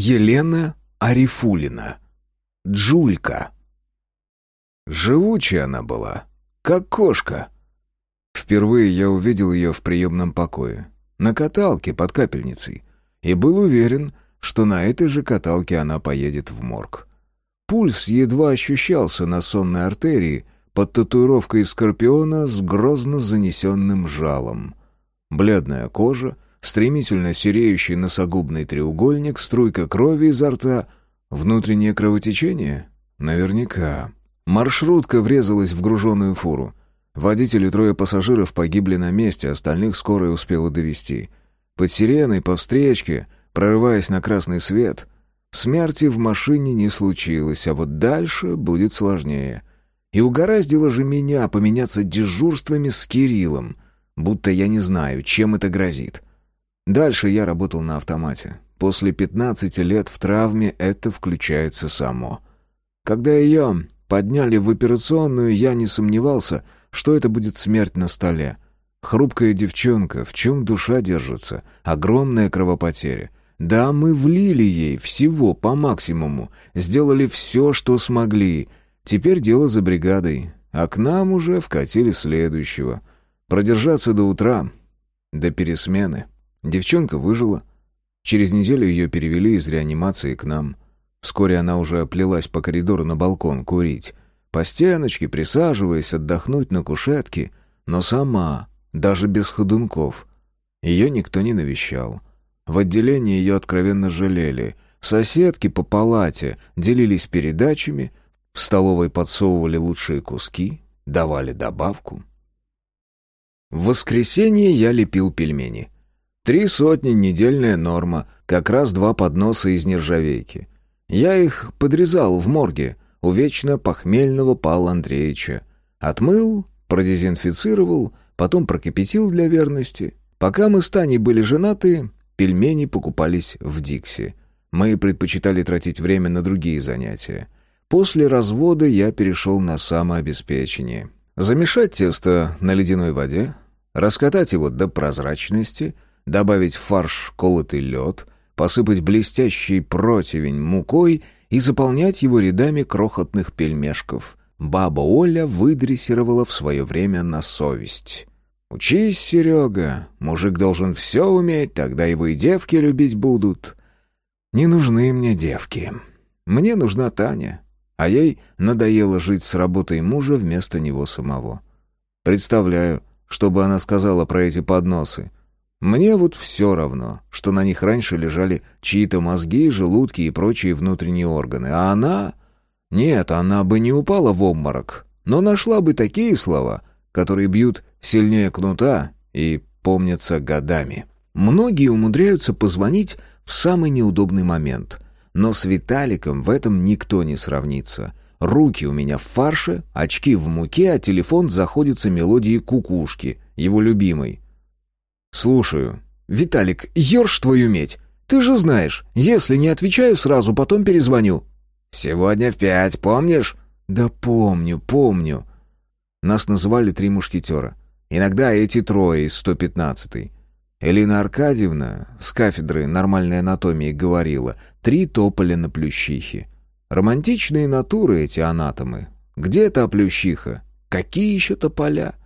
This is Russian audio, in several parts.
Елена Арифулина. Джулька. Живучая она была, как кошка. Впервые я увидел ее в приемном покое, на каталке под капельницей, и был уверен, что на этой же каталке она поедет в морг. Пульс едва ощущался на сонной артерии под татуировкой скорпиона с грозно занесенным жалом. Бледная кожа, стремительно сереющий носогубный треугольник, струйка крови изо рта, внутреннее кровотечение? Наверняка. Маршрутка врезалась в груженную фуру. Водитель и трое пассажиров погибли на месте, остальных скорая успела довести. Под сиреной, по встречке, прорываясь на красный свет, смерти в машине не случилось, а вот дальше будет сложнее. И угораздило же меня поменяться дежурствами с Кириллом, будто я не знаю, чем это грозит. Дальше я работал на автомате. После 15 лет в травме это включается само. Когда ее подняли в операционную, я не сомневался, что это будет смерть на столе. Хрупкая девчонка, в чем душа держится, огромная кровопотеря. Да, мы влили ей всего по максимуму, сделали все, что смогли. Теперь дело за бригадой, а к нам уже вкатили следующего. Продержаться до утра, до пересмены. Девчонка выжила. Через неделю ее перевели из реанимации к нам. Вскоре она уже плелась по коридору на балкон курить. По стеночке, присаживаясь, отдохнуть на кушетке, но сама, даже без ходунков. Ее никто не навещал. В отделении ее откровенно жалели. Соседки по палате делились передачами, в столовой подсовывали лучшие куски, давали добавку. В воскресенье я лепил пельмени. Три сотни — недельная норма, как раз два подноса из нержавейки. Я их подрезал в морге у вечно похмельного Павла Андреевича. Отмыл, продезинфицировал, потом прокипятил для верности. Пока мы с Таней были женаты, пельмени покупались в Дикси. Мы предпочитали тратить время на другие занятия. После развода я перешел на самообеспечение. Замешать тесто на ледяной воде, раскатать его до прозрачности, добавить фарш колотый лед — посыпать блестящий противень мукой и заполнять его рядами крохотных пельмешков. Баба Оля выдрессировала в свое время на совесть. «Учись, Серега, мужик должен все уметь, тогда его и девки любить будут». «Не нужны мне девки. Мне нужна Таня, а ей надоело жить с работой мужа вместо него самого. Представляю, что бы она сказала про эти подносы. Мне вот все равно, что на них раньше лежали чьи-то мозги, желудки и прочие внутренние органы. А она... Нет, она бы не упала в обморок, но нашла бы такие слова, которые бьют сильнее кнута и помнятся годами. Многие умудряются позвонить в самый неудобный момент. Но с Виталиком в этом никто не сравнится. Руки у меня в фарше, очки в муке, а телефон заходится мелодией кукушки, его любимой. «Слушаю. Виталик, ерш твою медь! Ты же знаешь, если не отвечаю сразу, потом перезвоню». «Сегодня в пять, помнишь?» «Да помню, помню». Нас называли «Три мушкетера». Иногда эти трое из 115-й. Элина Аркадьевна с кафедры нормальной анатомии говорила «три тополя на плющихе». Романтичные натуры эти анатомы. Где эта плющиха? Какие еще тополя?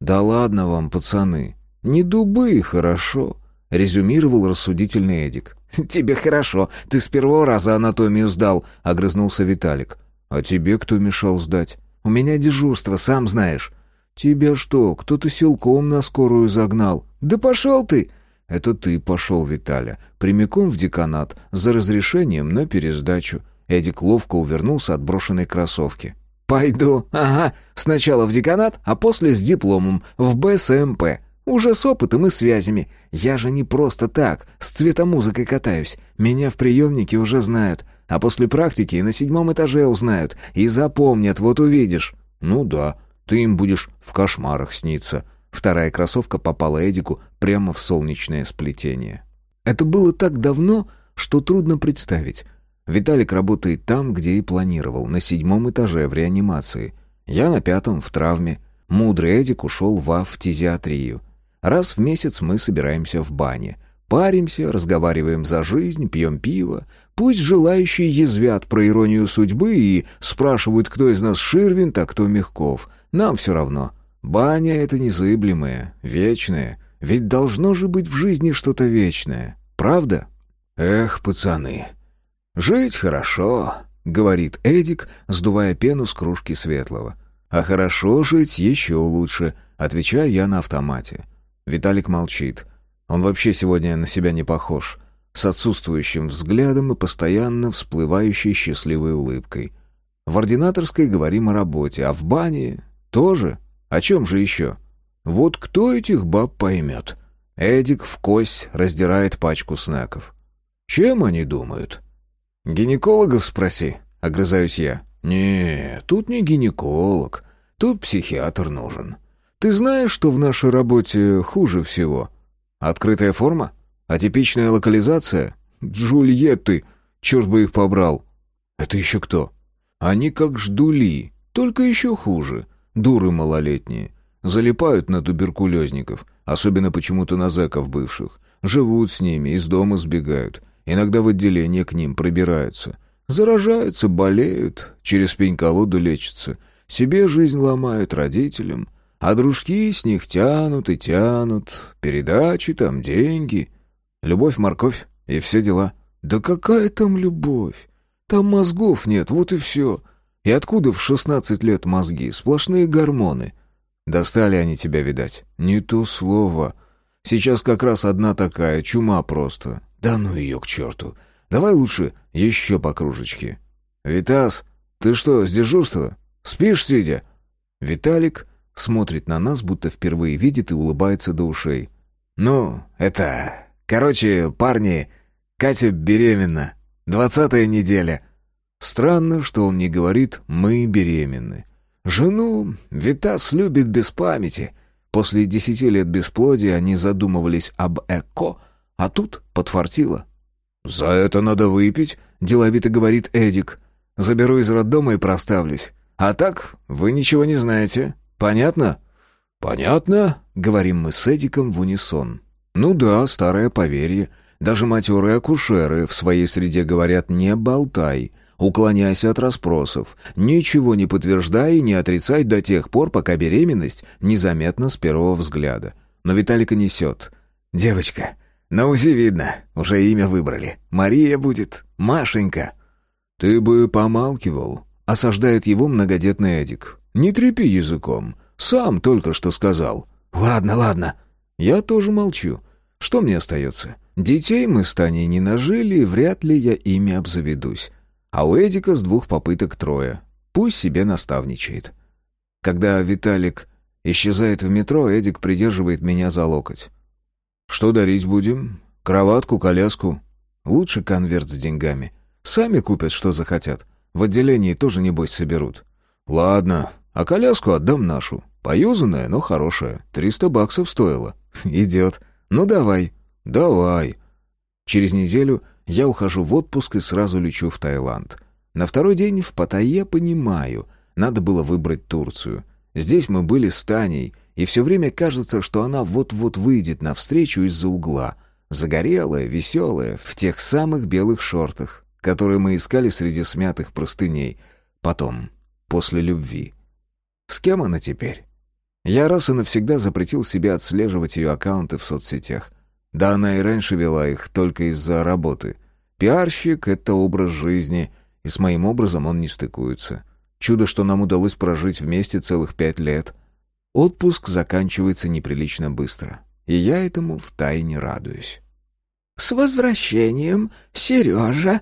Да ладно вам, пацаны. «Не дубы, хорошо», — резюмировал рассудительный Эдик. «Тебе хорошо, ты с первого раза анатомию сдал», — огрызнулся Виталик. «А тебе кто мешал сдать?» «У меня дежурство, сам знаешь». «Тебя что, кто-то силком на скорую загнал?» «Да пошел ты!» «Это ты пошел, Виталя, прямиком в деканат, за разрешением на пересдачу». Эдик ловко увернулся от брошенной кроссовки. «Пойду, ага, сначала в деканат, а после с дипломом, в БСМП». Уже с опытом и связями. Я же не просто так, с цветомузыкой катаюсь. Меня в приемнике уже знают. А после практики на седьмом этаже узнают. И запомнят, вот увидишь». «Ну да, ты им будешь в кошмарах сниться». Вторая кроссовка попала Эдику прямо в солнечное сплетение. Это было так давно, что трудно представить. Виталик работает там, где и планировал, на седьмом этаже в реанимации. Я на пятом, в травме. Мудрый Эдик ушел в автизиатрию. Раз в месяц мы собираемся в бане. Паримся, разговариваем за жизнь, пьем пиво. Пусть желающие язвят про иронию судьбы и спрашивают, кто из нас Ширвин, а кто Мягков. Нам все равно. Баня — это незыблемое, вечное. Ведь должно же быть в жизни что-то вечное. Правда? Эх, пацаны. Жить хорошо, — говорит Эдик, сдувая пену с кружки светлого. «А хорошо жить еще лучше», — отвечаю я на автомате. Виталик молчит. Он вообще сегодня на себя не похож. С отсутствующим взглядом и постоянно всплывающей счастливой улыбкой. В ординаторской говорим о работе, а в бане тоже. О чем же еще? Вот кто этих баб поймет? Эдик в кость раздирает пачку снеков. Чем они думают? «Гинекологов спроси», — огрызаюсь я. «Не, тут не гинеколог, тут психиатр нужен. Ты знаешь, что в нашей работе хуже всего?» Открытая форма? Атипичная локализация? Джульетты! Черт бы их побрал! Это еще кто? Они как ждули, только еще хуже. Дуры малолетние. Залипают на туберкулезников, особенно почему-то на зэков бывших. Живут с ними, из дома сбегают. Иногда в отделение к ним пробираются. Заражаются, болеют, через пень-колоду лечатся. Себе жизнь ломают, родителям — а дружки с них тянут и тянут. Передачи там, деньги. Любовь-морковь и все дела. Да какая там любовь? Там мозгов нет, вот и все. И откуда в шестнадцать лет мозги? Сплошные гормоны. Достали они тебя, видать. Не то слово. Сейчас как раз одна такая, чума просто. Да ну ее к черту. Давай лучше еще по кружечке. «Витас, ты что, с дежурства? Спишь, сидя?» Виталик Смотрит на нас, будто впервые видит и улыбается до ушей. «Ну, это... Короче, парни, Катя беременна. Двадцатая неделя». Странно, что он не говорит «мы беременны». Жену Витас любит без памяти. После десяти лет бесплодия они задумывались об ЭКО, а тут подфартило. «За это надо выпить», — деловито говорит Эдик. «Заберу из роддома и проставлюсь. А так вы ничего не знаете. Понятно? Понятно, говорим мы с Эдиком в унисон. Ну да, старое поверье. Даже матерые акушеры в своей среде говорят «не болтай», уклоняйся от расспросов, ничего не подтверждай и не отрицай до тех пор, пока беременность незаметна с первого взгляда. Но Виталика несет. «Девочка, на УЗИ видно, уже имя выбрали. Мария будет, Машенька». «Ты бы помалкивал», — осаждает его многодетный Эдик. «Не трепи языком. Сам только что сказал». «Ладно, ладно». Я тоже молчу. Что мне остается? Детей мы с Таней не нажили, и вряд ли я ими обзаведусь. А у Эдика с двух попыток трое. Пусть себе наставничает. Когда Виталик исчезает в метро, Эдик придерживает меня за локоть. «Что дарить будем? Кроватку, коляску?» «Лучше конверт с деньгами. Сами купят, что захотят. В отделении тоже, небось, соберут». «Ладно, а коляску отдам нашу. Поюзанная, но хорошая. Триста баксов стоила. Идет. Ну давай. Давай. Через неделю я ухожу в отпуск и сразу лечу в Таиланд. На второй день в Паттайе понимаю. Надо было выбрать Турцию. Здесь мы были с Таней, и все время кажется, что она вот-вот выйдет навстречу из-за угла. Загорелая, веселая, в тех самых белых шортах, которые мы искали среди смятых простыней. Потом, после любви. С кем она теперь? Я раз и навсегда запретил себе отслеживать ее аккаунты в соцсетях. Да она и раньше вела их только из-за работы. Пиарщик — это образ жизни, и с моим образом он не стыкуется. Чудо, что нам удалось прожить вместе целых пять лет. Отпуск заканчивается неприлично быстро, и я этому втайне радуюсь. «С возвращением, Сережа!»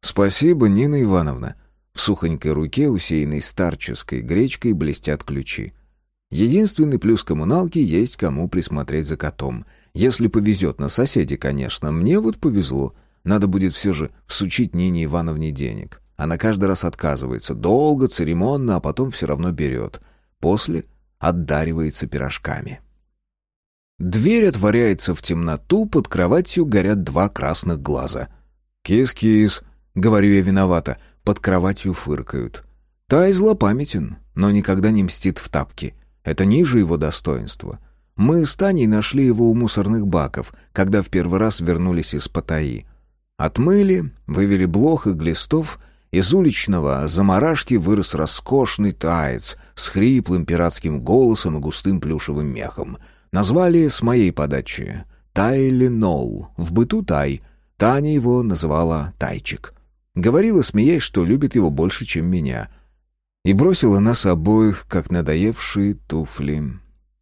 «Спасибо, Нина Ивановна!» В сухонькой руке, усеянной старческой гречкой, блестят ключи. Единственный плюс коммуналки есть кому присмотреть за котом. Если повезет на соседей, конечно. Мне вот повезло. Надо будет все же всучить Нине Ивановне денег. Она каждый раз отказывается. Долго, церемонно, а потом все равно берет. После отдаривается пирожками. Дверь отворяется в темноту, под кроватью горят два красных глаза. «Кис-кис», — говорю я виновата, под кроватью фыркают. Тай злопамятен, но никогда не мстит в тапки. Это ниже его достоинства. Мы с Таней нашли его у мусорных баков, когда в первый раз вернулись из Паттайи. Отмыли, вывели блох и глистов, из уличного заморашки вырос роскошный таец с хриплым пиратским голосом и густым плюшевым мехом. Назвали с моей подачи Тайленол, в быту Тай. Таня его называла Тайчик. Говорила, смеясь, что любит его больше, чем меня. И бросила нас обоих, как надоевшие туфли.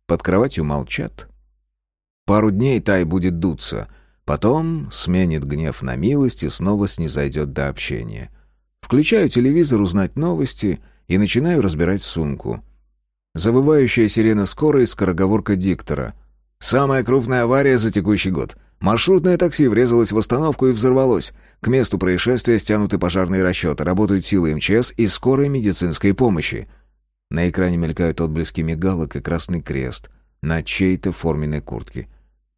Под кроватью молчат. Пару дней Тай будет дуться, потом сменит гнев на милость и снова снизойдет до общения. Включаю телевизор узнать новости и начинаю разбирать сумку. Завывающая сирена скорой, скороговорка диктора. «Самая крупная авария за текущий год. Маршрутное такси врезалось в остановку и взорвалось. К месту происшествия стянуты пожарные расчеты, работают силы МЧС и скорой медицинской помощи». На экране мелькают отблески мигалок и красный крест на чьей-то форменной куртке.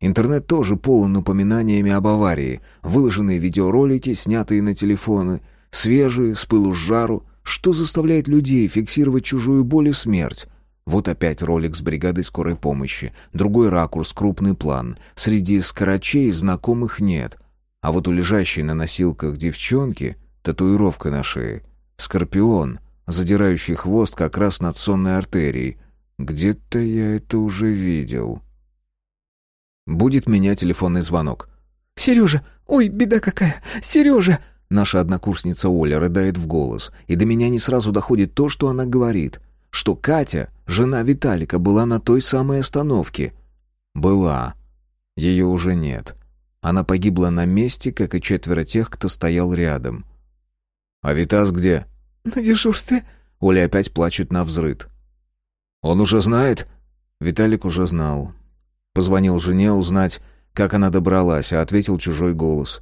Интернет тоже полон упоминаниями об аварии. Выложенные видеоролики, снятые на телефоны — Свежие, с пылу с жару. Что заставляет людей фиксировать чужую боль и смерть? Вот опять ролик с бригадой скорой помощи. Другой ракурс, крупный план. Среди скорочей знакомых нет. А вот у лежащей на носилках девчонки татуировка на шее. Скорпион, задирающий хвост как раз над сонной артерией. Где-то я это уже видел. Будет меня телефонный звонок. «Сережа! Ой, беда какая! Сережа!» Наша однокурсница Оля рыдает в голос, и до меня не сразу доходит то, что она говорит. Что Катя, жена Виталика, была на той самой остановке. Была. Ее уже нет. Она погибла на месте, как и четверо тех, кто стоял рядом. «А Витас где?» «На дежурстве». Оля опять плачет на взрыд. «Он уже знает?» Виталик уже знал. Позвонил жене узнать, как она добралась, а ответил чужой голос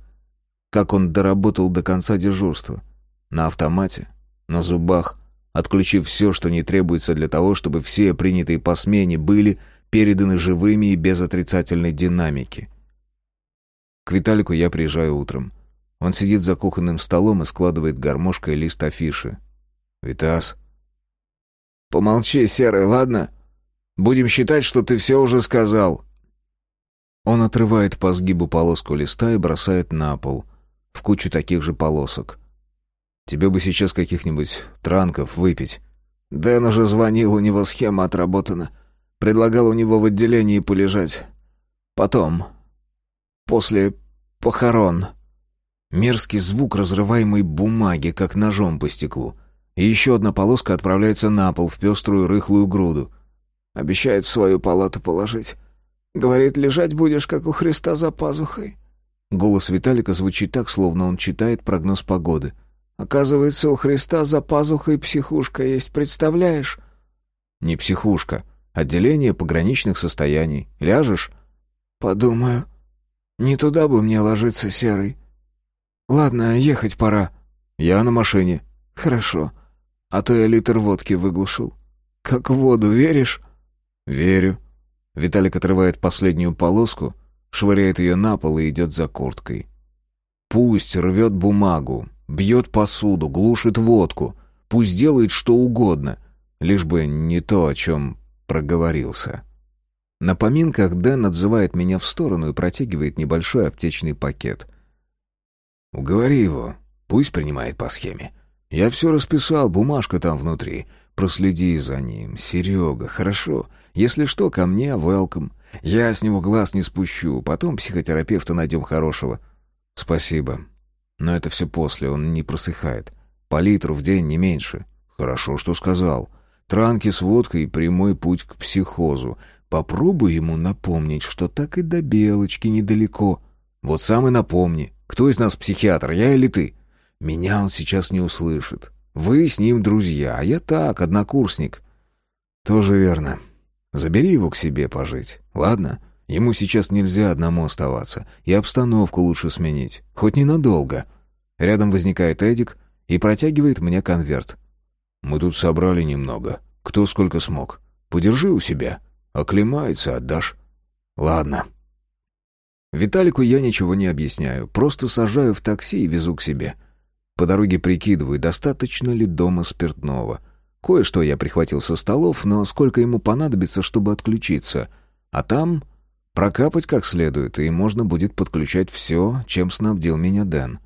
как он доработал до конца дежурства. На автомате, на зубах, отключив все, что не требуется для того, чтобы все принятые по смене были переданы живыми и без отрицательной динамики. К Виталику я приезжаю утром. Он сидит за кухонным столом и складывает гармошкой лист афиши. «Витас». «Помолчи, Серый, ладно? Будем считать, что ты все уже сказал». Он отрывает по сгибу полоску листа и бросает на пол — в кучу таких же полосок. Тебе бы сейчас каких-нибудь транков выпить. Дэн уже звонил, у него схема отработана. Предлагал у него в отделении полежать. Потом. После похорон. Мерзкий звук разрываемой бумаги, как ножом по стеклу. И еще одна полоска отправляется на пол в пеструю рыхлую груду. Обещает в свою палату положить. Говорит, лежать будешь, как у Христа за пазухой. Голос Виталика звучит так, словно он читает прогноз погоды. «Оказывается, у Христа за пазухой психушка есть, представляешь?» «Не психушка. Отделение пограничных состояний. Ляжешь?» «Подумаю. Не туда бы мне ложиться, Серый. Ладно, ехать пора». «Я на машине». «Хорошо. А то я литр водки выглушил. Как в воду веришь?» «Верю». Виталик отрывает последнюю полоску — швыряет ее на пол и идет за курткой. Пусть рвет бумагу, бьет посуду, глушит водку, пусть делает что угодно, лишь бы не то, о чем проговорился. На поминках Дэн отзывает меня в сторону и протягивает небольшой аптечный пакет. «Уговори его, пусть принимает по схеме. Я все расписал, бумажка там внутри. Проследи за ним, Серега, хорошо? Если что, ко мне, welcome. Я с него глаз не спущу, потом психотерапевта найдем хорошего. Спасибо. Но это все после, он не просыхает. По литру в день не меньше. Хорошо, что сказал. Транки с водкой и прямой путь к психозу. Попробуй ему напомнить, что так и до Белочки недалеко. Вот сам и напомни. Кто из нас психиатр, я или ты? Меня он сейчас не услышит. Вы с ним друзья, а я так, однокурсник. Тоже верно. Забери его к себе пожить, ладно? Ему сейчас нельзя одному оставаться, и обстановку лучше сменить, хоть ненадолго. Рядом возникает Эдик и протягивает мне конверт. Мы тут собрали немного, кто сколько смог. Подержи у себя, оклемается, отдашь. Ладно. Виталику я ничего не объясняю, просто сажаю в такси и везу к себе. По дороге прикидываю, достаточно ли дома спиртного — Кое-что я прихватил со столов, но сколько ему понадобится, чтобы отключиться? А там прокапать как следует, и можно будет подключать все, чем снабдил меня Дэн.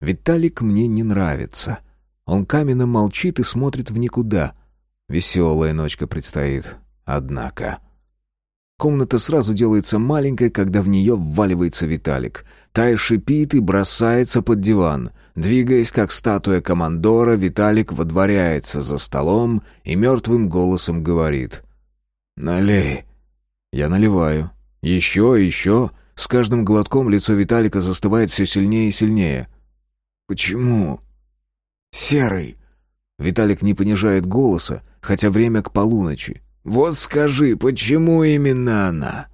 Виталик мне не нравится. Он каменно молчит и смотрит в никуда. Веселая ночка предстоит, однако. Комната сразу делается маленькой, когда в нее вваливается Виталик. Тая шипит и бросается под диван. Двигаясь, как статуя командора, Виталик водворяется за столом и мертвым голосом говорит. «Налей». Я наливаю. Еще, еще. С каждым глотком лицо Виталика застывает все сильнее и сильнее. «Почему?» «Серый». Виталик не понижает голоса, хотя время к полуночи. «Вот скажи, почему именно она?»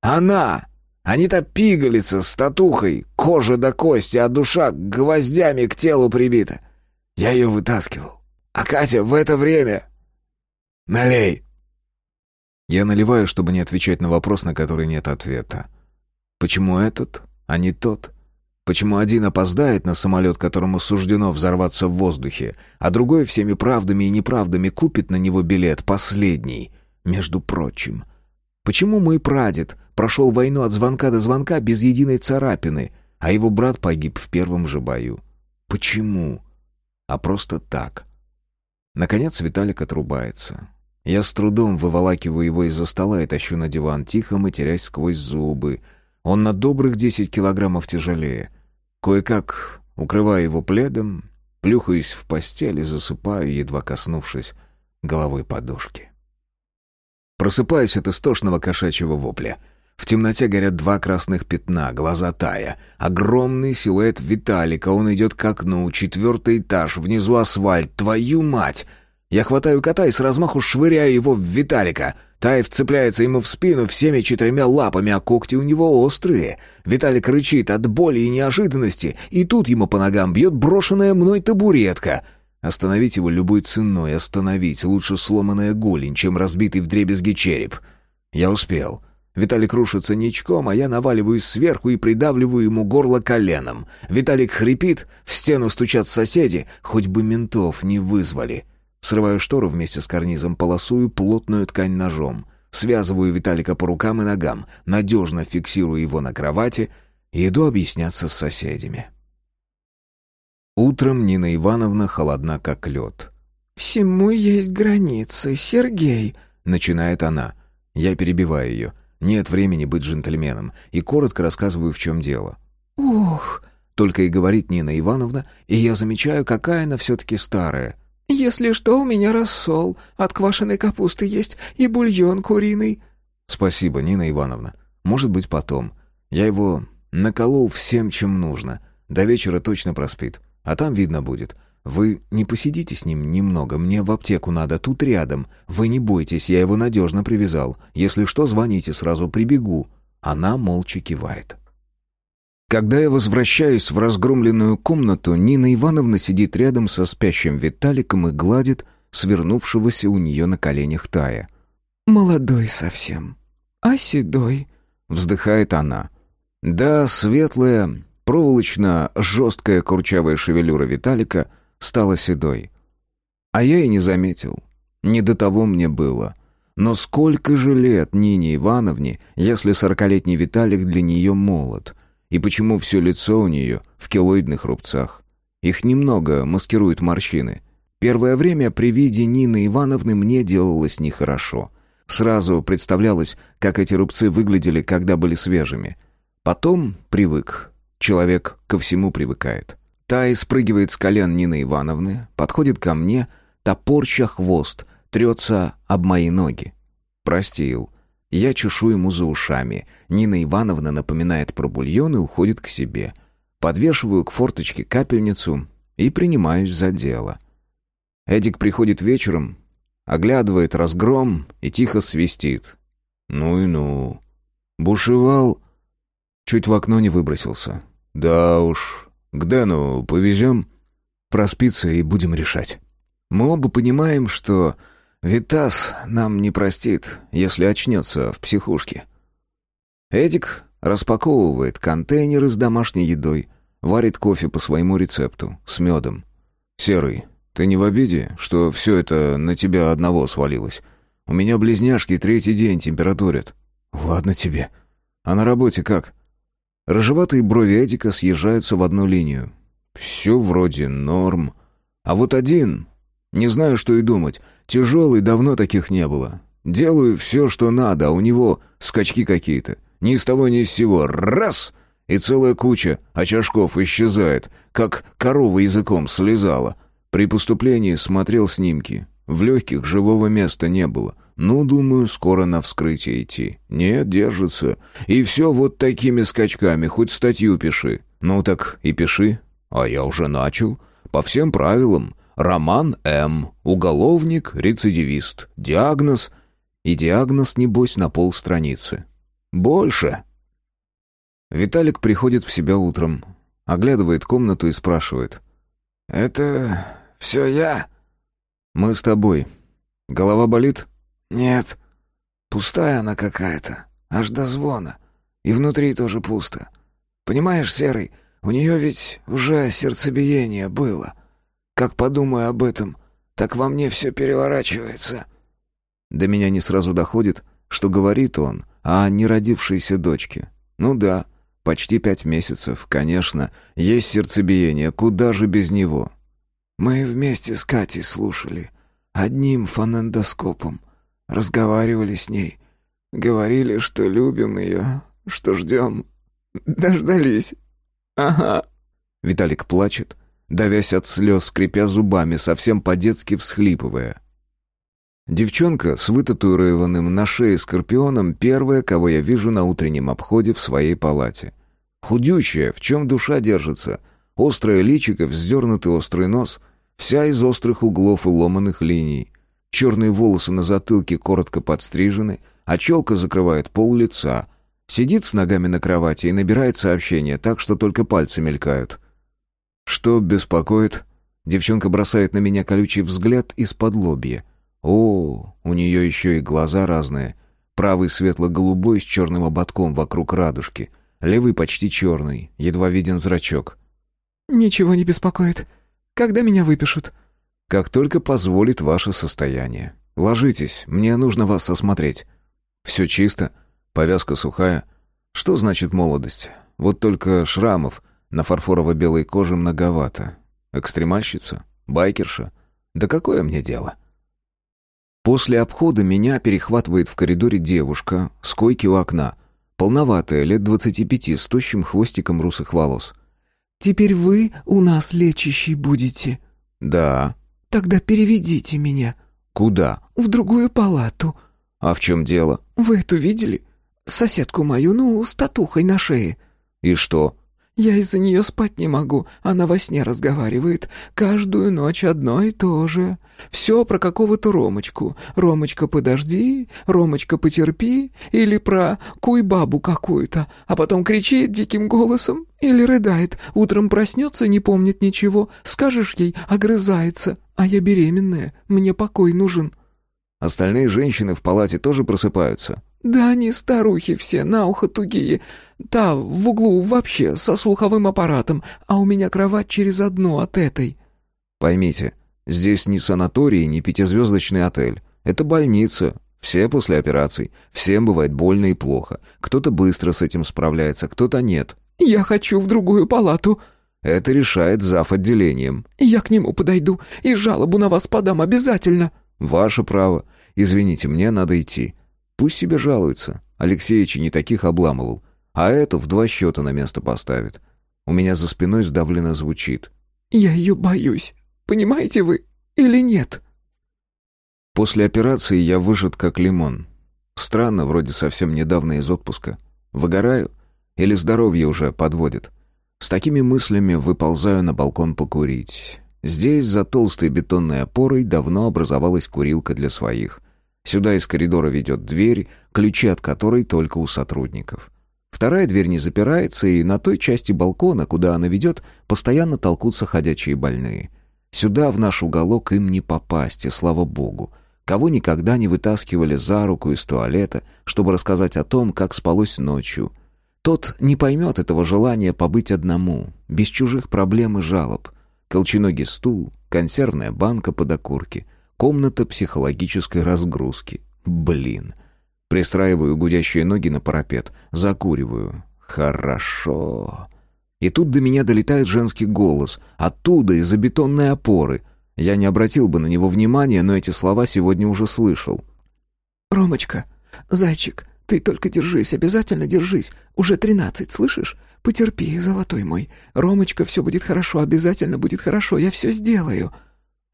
«Она! Они-то пигалица с татухой, кожа до кости, а душа гвоздями к телу прибита. Я ее вытаскивал. А Катя в это время...» «Налей!» Я наливаю, чтобы не отвечать на вопрос, на который нет ответа. Почему этот, а не тот? Почему один опоздает на самолет, которому суждено взорваться в воздухе, а другой всеми правдами и неправдами купит на него билет, последний, между прочим? Почему мой прадед прошел войну от звонка до звонка без единой царапины, а его брат погиб в первом же бою? Почему? А просто так. Наконец Виталик отрубается. Я с трудом выволакиваю его из-за стола и тащу на диван, тихо матерясь сквозь зубы. Он на добрых десять килограммов тяжелее. Кое-как укрываю его пледом, плюхаюсь в постель и засыпаю, едва коснувшись головой подушки. Просыпаюсь от истошного кошачьего вопля. В темноте горят два красных пятна, глаза Тая. Огромный силуэт Виталика, он идет к окну, четвертый этаж, внизу асфальт. Твою мать! Я хватаю кота и с размаху швыряю его в Виталика. Тай вцепляется ему в спину всеми четырьмя лапами, а когти у него острые. Виталик рычит от боли и неожиданности, и тут ему по ногам бьет брошенная мной табуретка. Остановить его любой ценой, остановить. Лучше сломанная голень, чем разбитый вдребезги череп. Я успел. Виталик рушится ничком, а я наваливаюсь сверху и придавливаю ему горло коленом. Виталик хрипит, в стену стучат соседи, хоть бы ментов не вызвали. Срываю штору вместе с карнизом, полосую плотную ткань ножом. Связываю Виталика по рукам и ногам, надежно фиксирую его на кровати и иду объясняться с соседями. Утром Нина Ивановна холодна, как лед. «Всему есть границы, Сергей», — начинает она. Я перебиваю ее. Нет времени быть джентльменом. И коротко рассказываю, в чем дело. «Ух!» — только и говорит Нина Ивановна, и я замечаю, какая она все-таки старая — «Если что, у меня рассол от квашеной капусты есть и бульон куриный». «Спасибо, Нина Ивановна. Может быть, потом. Я его наколол всем, чем нужно. До вечера точно проспит. А там видно будет. Вы не посидите с ним немного, мне в аптеку надо, тут рядом. Вы не бойтесь, я его надежно привязал. Если что, звоните, сразу прибегу». Она молча кивает. Когда я возвращаюсь в разгромленную комнату, Нина Ивановна сидит рядом со спящим Виталиком и гладит свернувшегося у нее на коленях Тая. «Молодой совсем, а седой», — вздыхает она. Да, светлая, проволочно-жесткая курчавая шевелюра Виталика стала седой. А я и не заметил. Не до того мне было. Но сколько же лет Нине Ивановне, если сорокалетний Виталик для нее молод — и почему все лицо у нее в келоидных рубцах? Их немного маскируют морщины. Первое время при виде Нины Ивановны мне делалось нехорошо. Сразу представлялось, как эти рубцы выглядели, когда были свежими. Потом привык. Человек ко всему привыкает. Та спрыгивает с колен Нины Ивановны, подходит ко мне, топорча хвост, трется об мои ноги. Простил. Я чешу ему за ушами. Нина Ивановна напоминает про бульон и уходит к себе. Подвешиваю к форточке капельницу и принимаюсь за дело. Эдик приходит вечером, оглядывает разгром и тихо свистит. «Ну и ну». Бушевал. Чуть в окно не выбросился. «Да уж. К Дэну повезем?» Проспится и будем решать. Мы оба понимаем, что Витас нам не простит, если очнется в психушке. Эдик распаковывает контейнеры с домашней едой, варит кофе по своему рецепту, с медом. «Серый, ты не в обиде, что все это на тебя одного свалилось? У меня близняшки третий день температурят». «Ладно тебе. А на работе как?» Рыжеватые брови Эдика съезжаются в одну линию. «Все вроде норм. А вот один... Не знаю, что и думать. Тяжелый, давно таких не было. Делаю все, что надо, а у него скачки какие-то. Ни с того ни с сего. Раз! И целая куча очажков исчезает, как корова языком слезала. При поступлении смотрел снимки. В легких живого места не было. Ну, думаю, скоро на вскрытие идти. Нет, держится. И все вот такими скачками, хоть статью пиши. Ну так и пиши. А я уже начал. По всем правилам. Роман М. Уголовник, рецидивист. Диагноз. И диагноз, небось, на полстраницы. Больше. Виталик приходит в себя утром, оглядывает комнату и спрашивает. «Это все я?» «Мы с тобой. Голова болит?» «Нет. Пустая она какая-то. Аж до звона. И внутри тоже пусто. Понимаешь, Серый, у нее ведь уже сердцебиение было. Как подумаю об этом, так во мне все переворачивается». До меня не сразу доходит, что говорит он о неродившейся дочке. Ну да, почти пять месяцев, конечно, есть сердцебиение, куда же без него. Мы вместе с Катей слушали, одним фонендоскопом. Разговаривали с ней. Говорили, что любим ее, что ждем. Дождались. Ага. Виталик плачет, давясь от слез, скрипя зубами, совсем по-детски всхлипывая. Девчонка с вытатуированным на шее скорпионом первая, кого я вижу на утреннем обходе в своей палате. Худющая, в чем душа держится. Острое личико, вздернутый острый нос, вся из острых углов и ломаных линий. Черные волосы на затылке коротко подстрижены, а челка закрывает пол лица. Сидит с ногами на кровати и набирает сообщения так, что только пальцы мелькают. «Что беспокоит?» Девчонка бросает на меня колючий взгляд из-под лобья. О, у нее еще и глаза разные. Правый светло-голубой с черным ободком вокруг радужки. Левый почти черный, едва виден зрачок. «Ничего не беспокоит. Когда меня выпишут?» Как только позволит ваше состояние. Ложитесь, мне нужно вас осмотреть. Все чисто, повязка сухая. Что значит молодость? Вот только шрамов на фарфорово-белой коже многовато. Экстремальщица? Байкерша? Да какое мне дело? После обхода меня перехватывает в коридоре девушка с койки у окна. Полноватая, лет двадцати пяти, с тощим хвостиком русых волос. «Теперь вы у нас лечащий будете?» «Да», «Тогда переведите меня». «Куда?» «В другую палату». «А в чем дело?» «Вы эту видели? Соседку мою, ну, с татухой на шее». «И что?» Я из-за нее спать не могу. Она во сне разговаривает. Каждую ночь одно и то же. Все про какого-то Ромочку. Ромочка, подожди, Ромочка, потерпи. Или про куй-бабу какую-то. А потом кричит диким голосом. Или рыдает. Утром проснется, не помнит ничего. Скажешь ей, огрызается. А я беременная. Мне покой нужен. Остальные женщины в палате тоже просыпаются. «Да они старухи все, на ухо тугие. Та в углу вообще со слуховым аппаратом, а у меня кровать через одну от этой». «Поймите, здесь не санаторий, не пятизвездочный отель. Это больница. Все после операций. Всем бывает больно и плохо. Кто-то быстро с этим справляется, кто-то нет». «Я хочу в другую палату». «Это решает зав. отделением». «Я к нему подойду и жалобу на вас подам обязательно». «Ваше право. Извините, мне надо идти». Пусть себе жалуется. Алексеевич не таких обламывал. А эту в два счета на место поставит. У меня за спиной сдавленно звучит. «Я ее боюсь. Понимаете вы или нет?» После операции я выжат как лимон. Странно, вроде совсем недавно из отпуска. Выгораю? Или здоровье уже подводит? С такими мыслями выползаю на балкон покурить. Здесь, за толстой бетонной опорой, давно образовалась курилка для своих. Сюда из коридора ведет дверь, ключи от которой только у сотрудников. Вторая дверь не запирается, и на той части балкона, куда она ведет, постоянно толкутся ходячие больные. Сюда, в наш уголок, им не попасть, и слава богу. Кого никогда не вытаскивали за руку из туалета, чтобы рассказать о том, как спалось ночью. Тот не поймет этого желания побыть одному, без чужих проблем и жалоб. Колченогий стул, консервная банка под окурки — Комната психологической разгрузки. Блин. Пристраиваю гудящие ноги на парапет. Закуриваю. Хорошо. И тут до меня долетает женский голос. Оттуда, из-за бетонной опоры. Я не обратил бы на него внимания, но эти слова сегодня уже слышал. «Ромочка, зайчик, ты только держись, обязательно держись. Уже тринадцать, слышишь? Потерпи, золотой мой. Ромочка, все будет хорошо, обязательно будет хорошо, я все сделаю».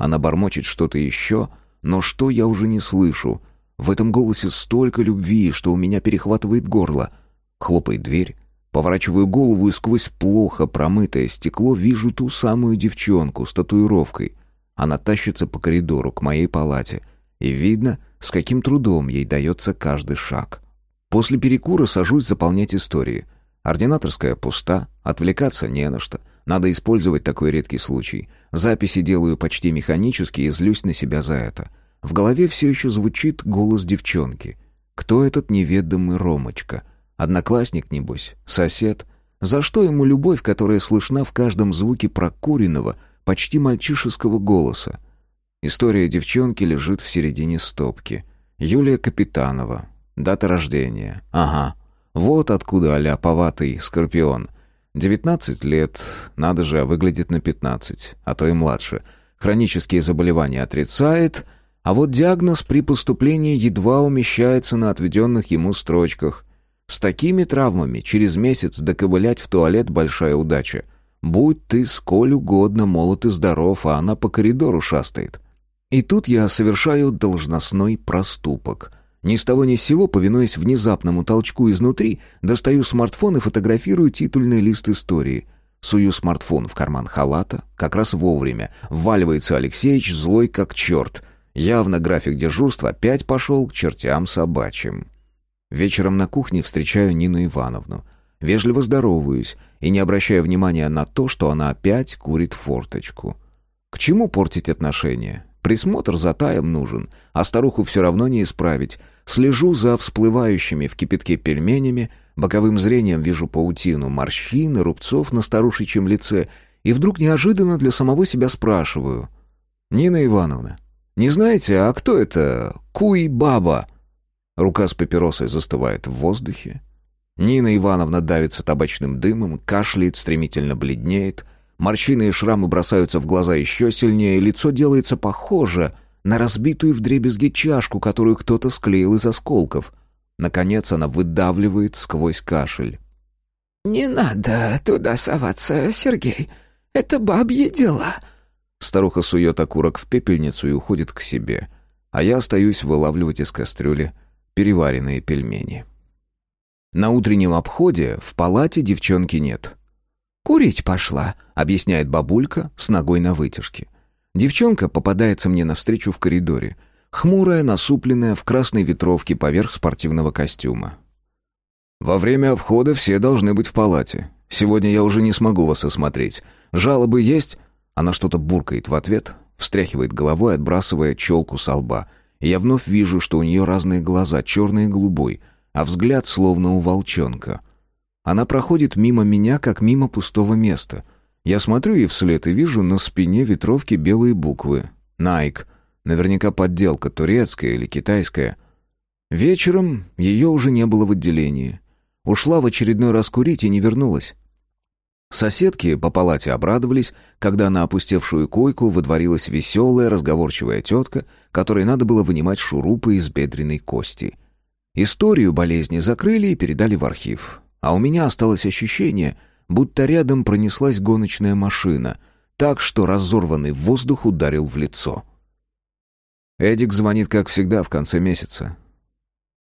Она бормочет что-то еще, но что я уже не слышу. В этом голосе столько любви, что у меня перехватывает горло. Хлопает дверь. Поворачиваю голову и сквозь плохо промытое стекло вижу ту самую девчонку с татуировкой. Она тащится по коридору к моей палате. И видно, с каким трудом ей дается каждый шаг. После перекура сажусь заполнять истории. Ординаторская пуста, отвлекаться не на что. Надо использовать такой редкий случай. Записи делаю почти механически и злюсь на себя за это. В голове все еще звучит голос девчонки. Кто этот неведомый Ромочка? Одноклассник, небось? Сосед? За что ему любовь, которая слышна в каждом звуке прокуренного, почти мальчишеского голоса? История девчонки лежит в середине стопки. Юлия Капитанова. Дата рождения. Ага. Вот откуда аляповатый скорпион. 19 лет, надо же, а выглядит на 15, а то и младше. Хронические заболевания отрицает, а вот диагноз при поступлении едва умещается на отведенных ему строчках. С такими травмами через месяц доковылять в туалет большая удача. Будь ты сколь угодно молод и здоров, а она по коридору шастает. И тут я совершаю должностной проступок — ни с того ни с сего, повинуясь внезапному толчку изнутри, достаю смартфон и фотографирую титульный лист истории. Сую смартфон в карман халата, как раз вовремя. Вваливается Алексеич, злой как черт. Явно график дежурства опять пошел к чертям собачьим. Вечером на кухне встречаю Нину Ивановну. Вежливо здороваюсь и не обращая внимания на то, что она опять курит форточку. К чему портить отношения? Присмотр за таем нужен, а старуху все равно не исправить. Слежу за всплывающими в кипятке пельменями, боковым зрением вижу паутину морщин рубцов на старушечьем лице, и вдруг неожиданно для самого себя спрашиваю. «Нина Ивановна, не знаете, а кто это Куй-баба?» Рука с папиросой застывает в воздухе. Нина Ивановна давится табачным дымом, кашляет, стремительно бледнеет. Морщины и шрамы бросаются в глаза еще сильнее, лицо делается похоже на разбитую вдребезги чашку, которую кто-то склеил из осколков. Наконец она выдавливает сквозь кашель. «Не надо туда соваться, Сергей. Это бабье дела». Старуха сует окурок в пепельницу и уходит к себе, а я остаюсь вылавливать из кастрюли переваренные пельмени. На утреннем обходе в палате девчонки нет. «Курить пошла», — объясняет бабулька с ногой на вытяжке. Девчонка попадается мне навстречу в коридоре. Хмурая, насупленная, в красной ветровке поверх спортивного костюма. «Во время обхода все должны быть в палате. Сегодня я уже не смогу вас осмотреть. Жалобы есть?» Она что-то буркает в ответ, встряхивает головой, отбрасывая челку со лба. Я вновь вижу, что у нее разные глаза, черный и голубой, а взгляд словно у волчонка. Она проходит мимо меня, как мимо пустого места. Я смотрю ей вслед и вижу на спине ветровки белые буквы. Nike. Наверняка подделка, турецкая или китайская. Вечером ее уже не было в отделении. Ушла в очередной раз курить и не вернулась. Соседки по палате обрадовались, когда на опустевшую койку выдворилась веселая, разговорчивая тетка, которой надо было вынимать шурупы из бедренной кости. Историю болезни закрыли и передали в архив. А у меня осталось ощущение — будто рядом пронеслась гоночная машина, так что разорванный воздух ударил в лицо. Эдик звонит, как всегда, в конце месяца.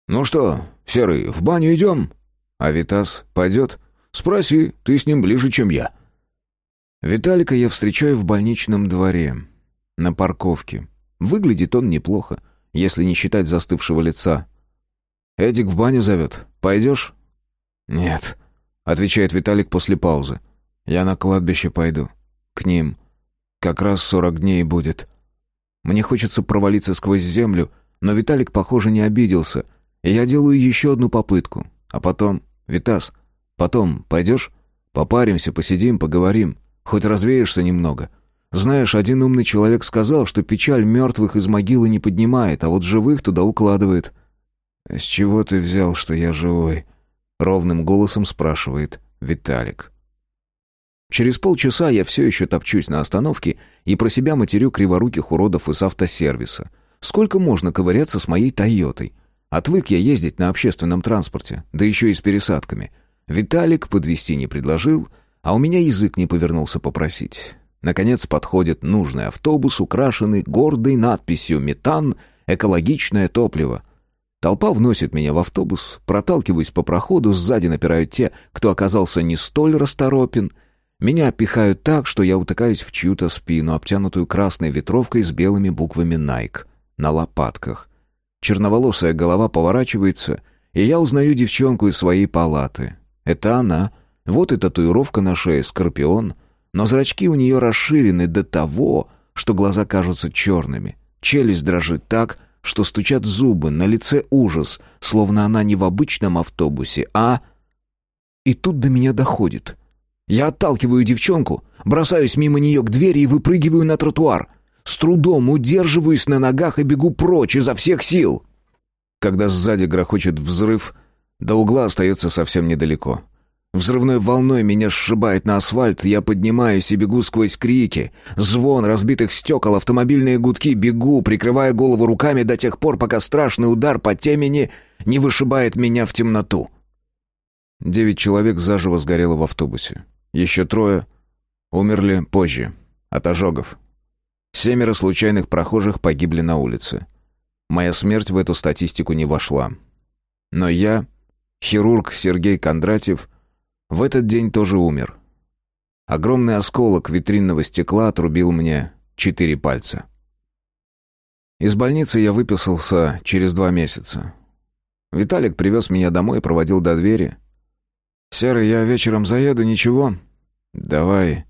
«Ну что, Серый, в баню идем?» «А Витас пойдет?» «Спроси, ты с ним ближе, чем я». Виталика я встречаю в больничном дворе, на парковке. Выглядит он неплохо, если не считать застывшего лица. «Эдик в баню зовет. Пойдешь?» «Нет», Отвечает Виталик после паузы. Я на кладбище пойду. К ним. Как раз сорок дней будет. Мне хочется провалиться сквозь землю, но Виталик, похоже, не обиделся. И я делаю еще одну попытку. А потом... Витас, потом пойдешь? Попаримся, посидим, поговорим. Хоть развеешься немного. Знаешь, один умный человек сказал, что печаль мертвых из могилы не поднимает, а вот живых туда укладывает. «С чего ты взял, что я живой?» — ровным голосом спрашивает Виталик. Через полчаса я все еще топчусь на остановке и про себя матерю криворуких уродов из автосервиса. Сколько можно ковыряться с моей «Тойотой»? Отвык я ездить на общественном транспорте, да еще и с пересадками. Виталик подвести не предложил, а у меня язык не повернулся попросить. Наконец подходит нужный автобус, украшенный гордой надписью «Метан. Экологичное топливо». Толпа вносит меня в автобус, проталкиваюсь по проходу, сзади напирают те, кто оказался не столь расторопен — меня пихают так, что я утыкаюсь в чью-то спину, обтянутую красной ветровкой с белыми буквами Nike на лопатках. Черноволосая голова поворачивается, и я узнаю девчонку из своей палаты. Это она. Вот и татуировка на шее, скорпион. Но зрачки у нее расширены до того, что глаза кажутся черными. Челюсть дрожит так, что стучат зубы, на лице ужас, словно она не в обычном автобусе, а... И тут до меня доходит — я отталкиваю девчонку, бросаюсь мимо нее к двери и выпрыгиваю на тротуар. С трудом удерживаюсь на ногах и бегу прочь изо всех сил. Когда сзади грохочет взрыв, до угла остается совсем недалеко. Взрывной волной меня сшибает на асфальт, я поднимаюсь и бегу сквозь крики, звон разбитых стекол, автомобильные гудки, бегу, прикрывая голову руками до тех пор, пока страшный удар по темени не вышибает меня в темноту. Девять человек заживо сгорело в автобусе. Еще трое умерли позже, от ожогов. Семеро случайных прохожих погибли на улице. Моя смерть в эту статистику не вошла. Но я, хирург Сергей Кондратьев, в этот день тоже умер. Огромный осколок витринного стекла отрубил мне четыре пальца. Из больницы я выписался через два месяца. Виталик привез меня домой и проводил до двери. «Серый, я вечером заеду, ничего?» «Давай.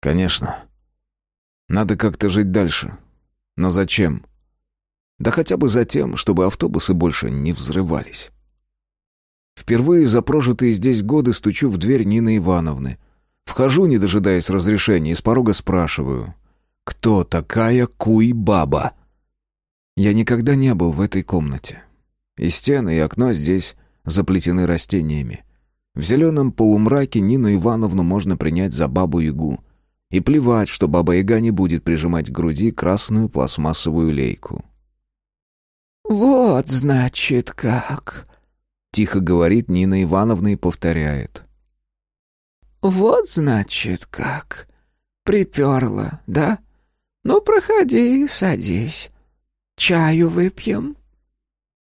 Конечно. Надо как-то жить дальше. Но зачем?» «Да хотя бы за тем, чтобы автобусы больше не взрывались». Впервые за прожитые здесь годы стучу в дверь Нины Ивановны. Вхожу, не дожидаясь разрешения, и с порога спрашиваю. «Кто такая Куй-баба?» Я никогда не был в этой комнате. И стены, и окно здесь заплетены растениями. В зеленом полумраке Нину Ивановну можно принять за бабу-ягу. И плевать, что баба-яга не будет прижимать к груди красную пластмассовую лейку. «Вот, значит, как...» — тихо говорит Нина Ивановна и повторяет. «Вот, значит, как... Приперла, да? Ну, проходи, садись. Чаю выпьем».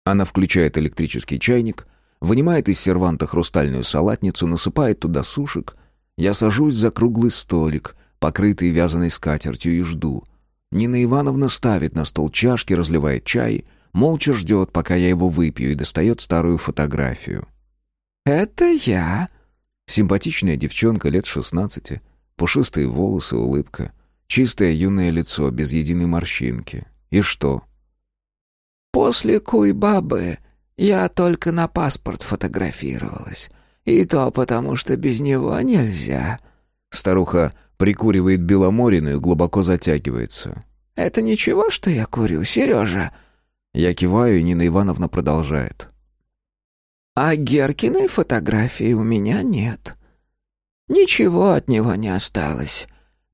Она включает электрический чайник, Вынимает из серванта хрустальную салатницу, насыпает туда сушек. Я сажусь за круглый столик, покрытый вязаной скатертью, и жду. Нина Ивановна ставит на стол чашки, разливает чай, молча ждет, пока я его выпью, и достает старую фотографию. «Это я». Симпатичная девчонка лет шестнадцати, пушистые волосы, улыбка, чистое юное лицо, без единой морщинки. И что? «После Куй-бабы я только на паспорт фотографировалась. И то потому, что без него нельзя». Старуха прикуривает беломорину и глубоко затягивается. «Это ничего, что я курю, Сережа?» Я киваю, и Нина Ивановна продолжает. «А Геркиной фотографии у меня нет. Ничего от него не осталось.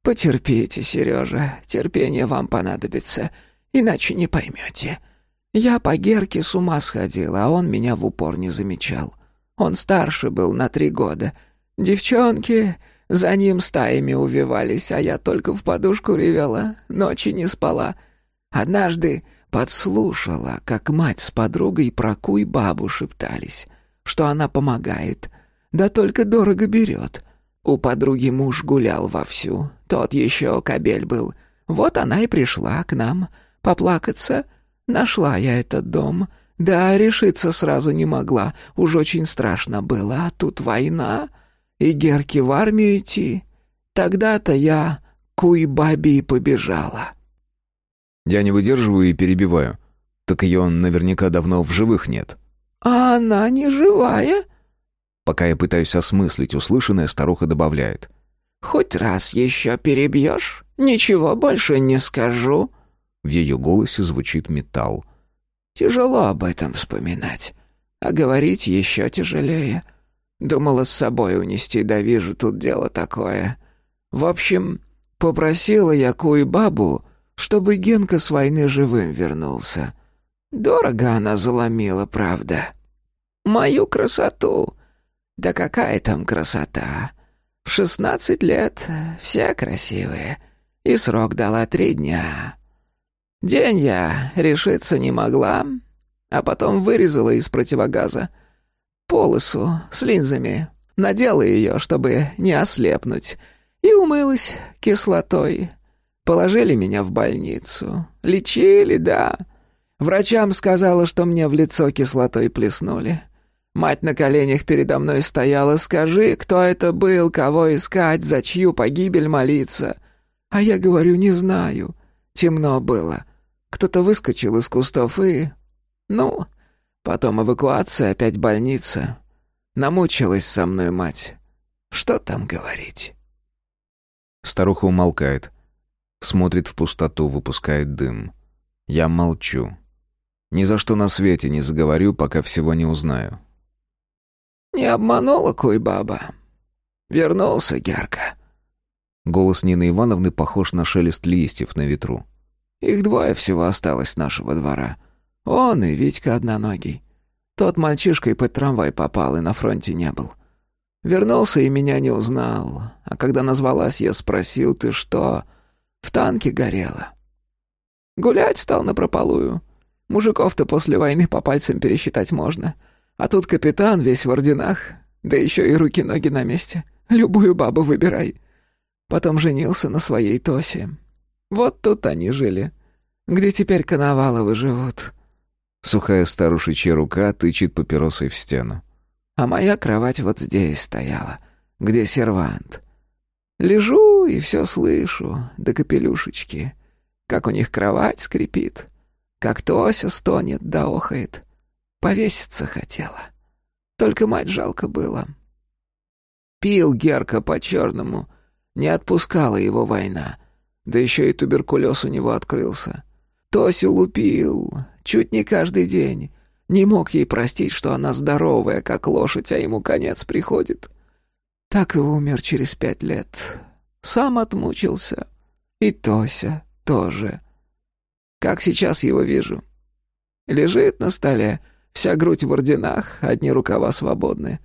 Потерпите, Сережа, терпение вам понадобится, иначе не поймете». Я по Герке с ума сходил, а он меня в упор не замечал. Он старше был на три года. Девчонки за ним стаями увивались, а я только в подушку ревела, ночи не спала. Однажды подслушала, как мать с подругой про куй бабу шептались, что она помогает, да только дорого берет. У подруги муж гулял вовсю, тот еще кобель был. Вот она и пришла к нам поплакаться — Нашла я этот дом. Да, решиться сразу не могла. Уж очень страшно было. А тут война. И Герке в армию идти. Тогда-то я куй-баби и побежала. Я не выдерживаю и перебиваю. Так ее наверняка давно в живых нет. А она не живая? Пока я пытаюсь осмыслить услышанное, старуха добавляет. Хоть раз еще перебьешь, Ничего больше не скажу». В ее голосе звучит металл. «Тяжело об этом вспоминать, а говорить еще тяжелее. Думала с собой унести, да вижу, тут дело такое. В общем, попросила я Куй-бабу, чтобы Генка с войны живым вернулся. Дорого она заломила, правда. Мою красоту. Да какая там красота? В шестнадцать лет все красивые. И срок дала три дня. День я решиться не могла, а потом вырезала из противогаза полосу с линзами, надела ее, чтобы не ослепнуть, и умылась кислотой. Положили меня в больницу. Лечили, да. Врачам сказала, что мне в лицо кислотой плеснули. Мать на коленях передо мной стояла. «Скажи, кто это был, кого искать, за чью погибель молиться?» А я говорю, не знаю. Темно было. Кто-то выскочил из кустов и... Ну, потом эвакуация, опять больница. Намучилась со мной мать. Что там говорить? Старуха умолкает. Смотрит в пустоту, выпускает дым. Я молчу. Ни за что на свете не заговорю, пока всего не узнаю. «Не обманула Куй-баба. Вернулся Герка». Голос Нины Ивановны похож на шелест листьев на ветру. «Их двое всего осталось нашего двора. Он и Витька одноногий. Тот мальчишка и под трамвай попал, и на фронте не был. Вернулся и меня не узнал. А когда назвалась, я спросил, ты что? В танке горела. Гулять стал напропалую. Мужиков-то после войны по пальцам пересчитать можно. А тут капитан весь в орденах, да еще и руки-ноги на месте. Любую бабу выбирай. Потом женился на своей Тосе. Вот тут они жили. Где теперь Коноваловы живут. Сухая старушечья рука тычет папиросой в стену. А моя кровать вот здесь стояла, где сервант. Лежу и все слышу, до капелюшечки. Как у них кровать скрипит, как Тося стонет да охает. Повеситься хотела. Только мать жалко было. Пил Герка по-черному, не отпускала его война. Да еще и туберкулез у него открылся. Тосю лупил, чуть не каждый день. Не мог ей простить, что она здоровая, как лошадь, а ему конец приходит. Так и умер через пять лет. Сам отмучился. И Тося тоже. Как сейчас его вижу. Лежит на столе, Вся грудь в орденах, одни рукава свободны.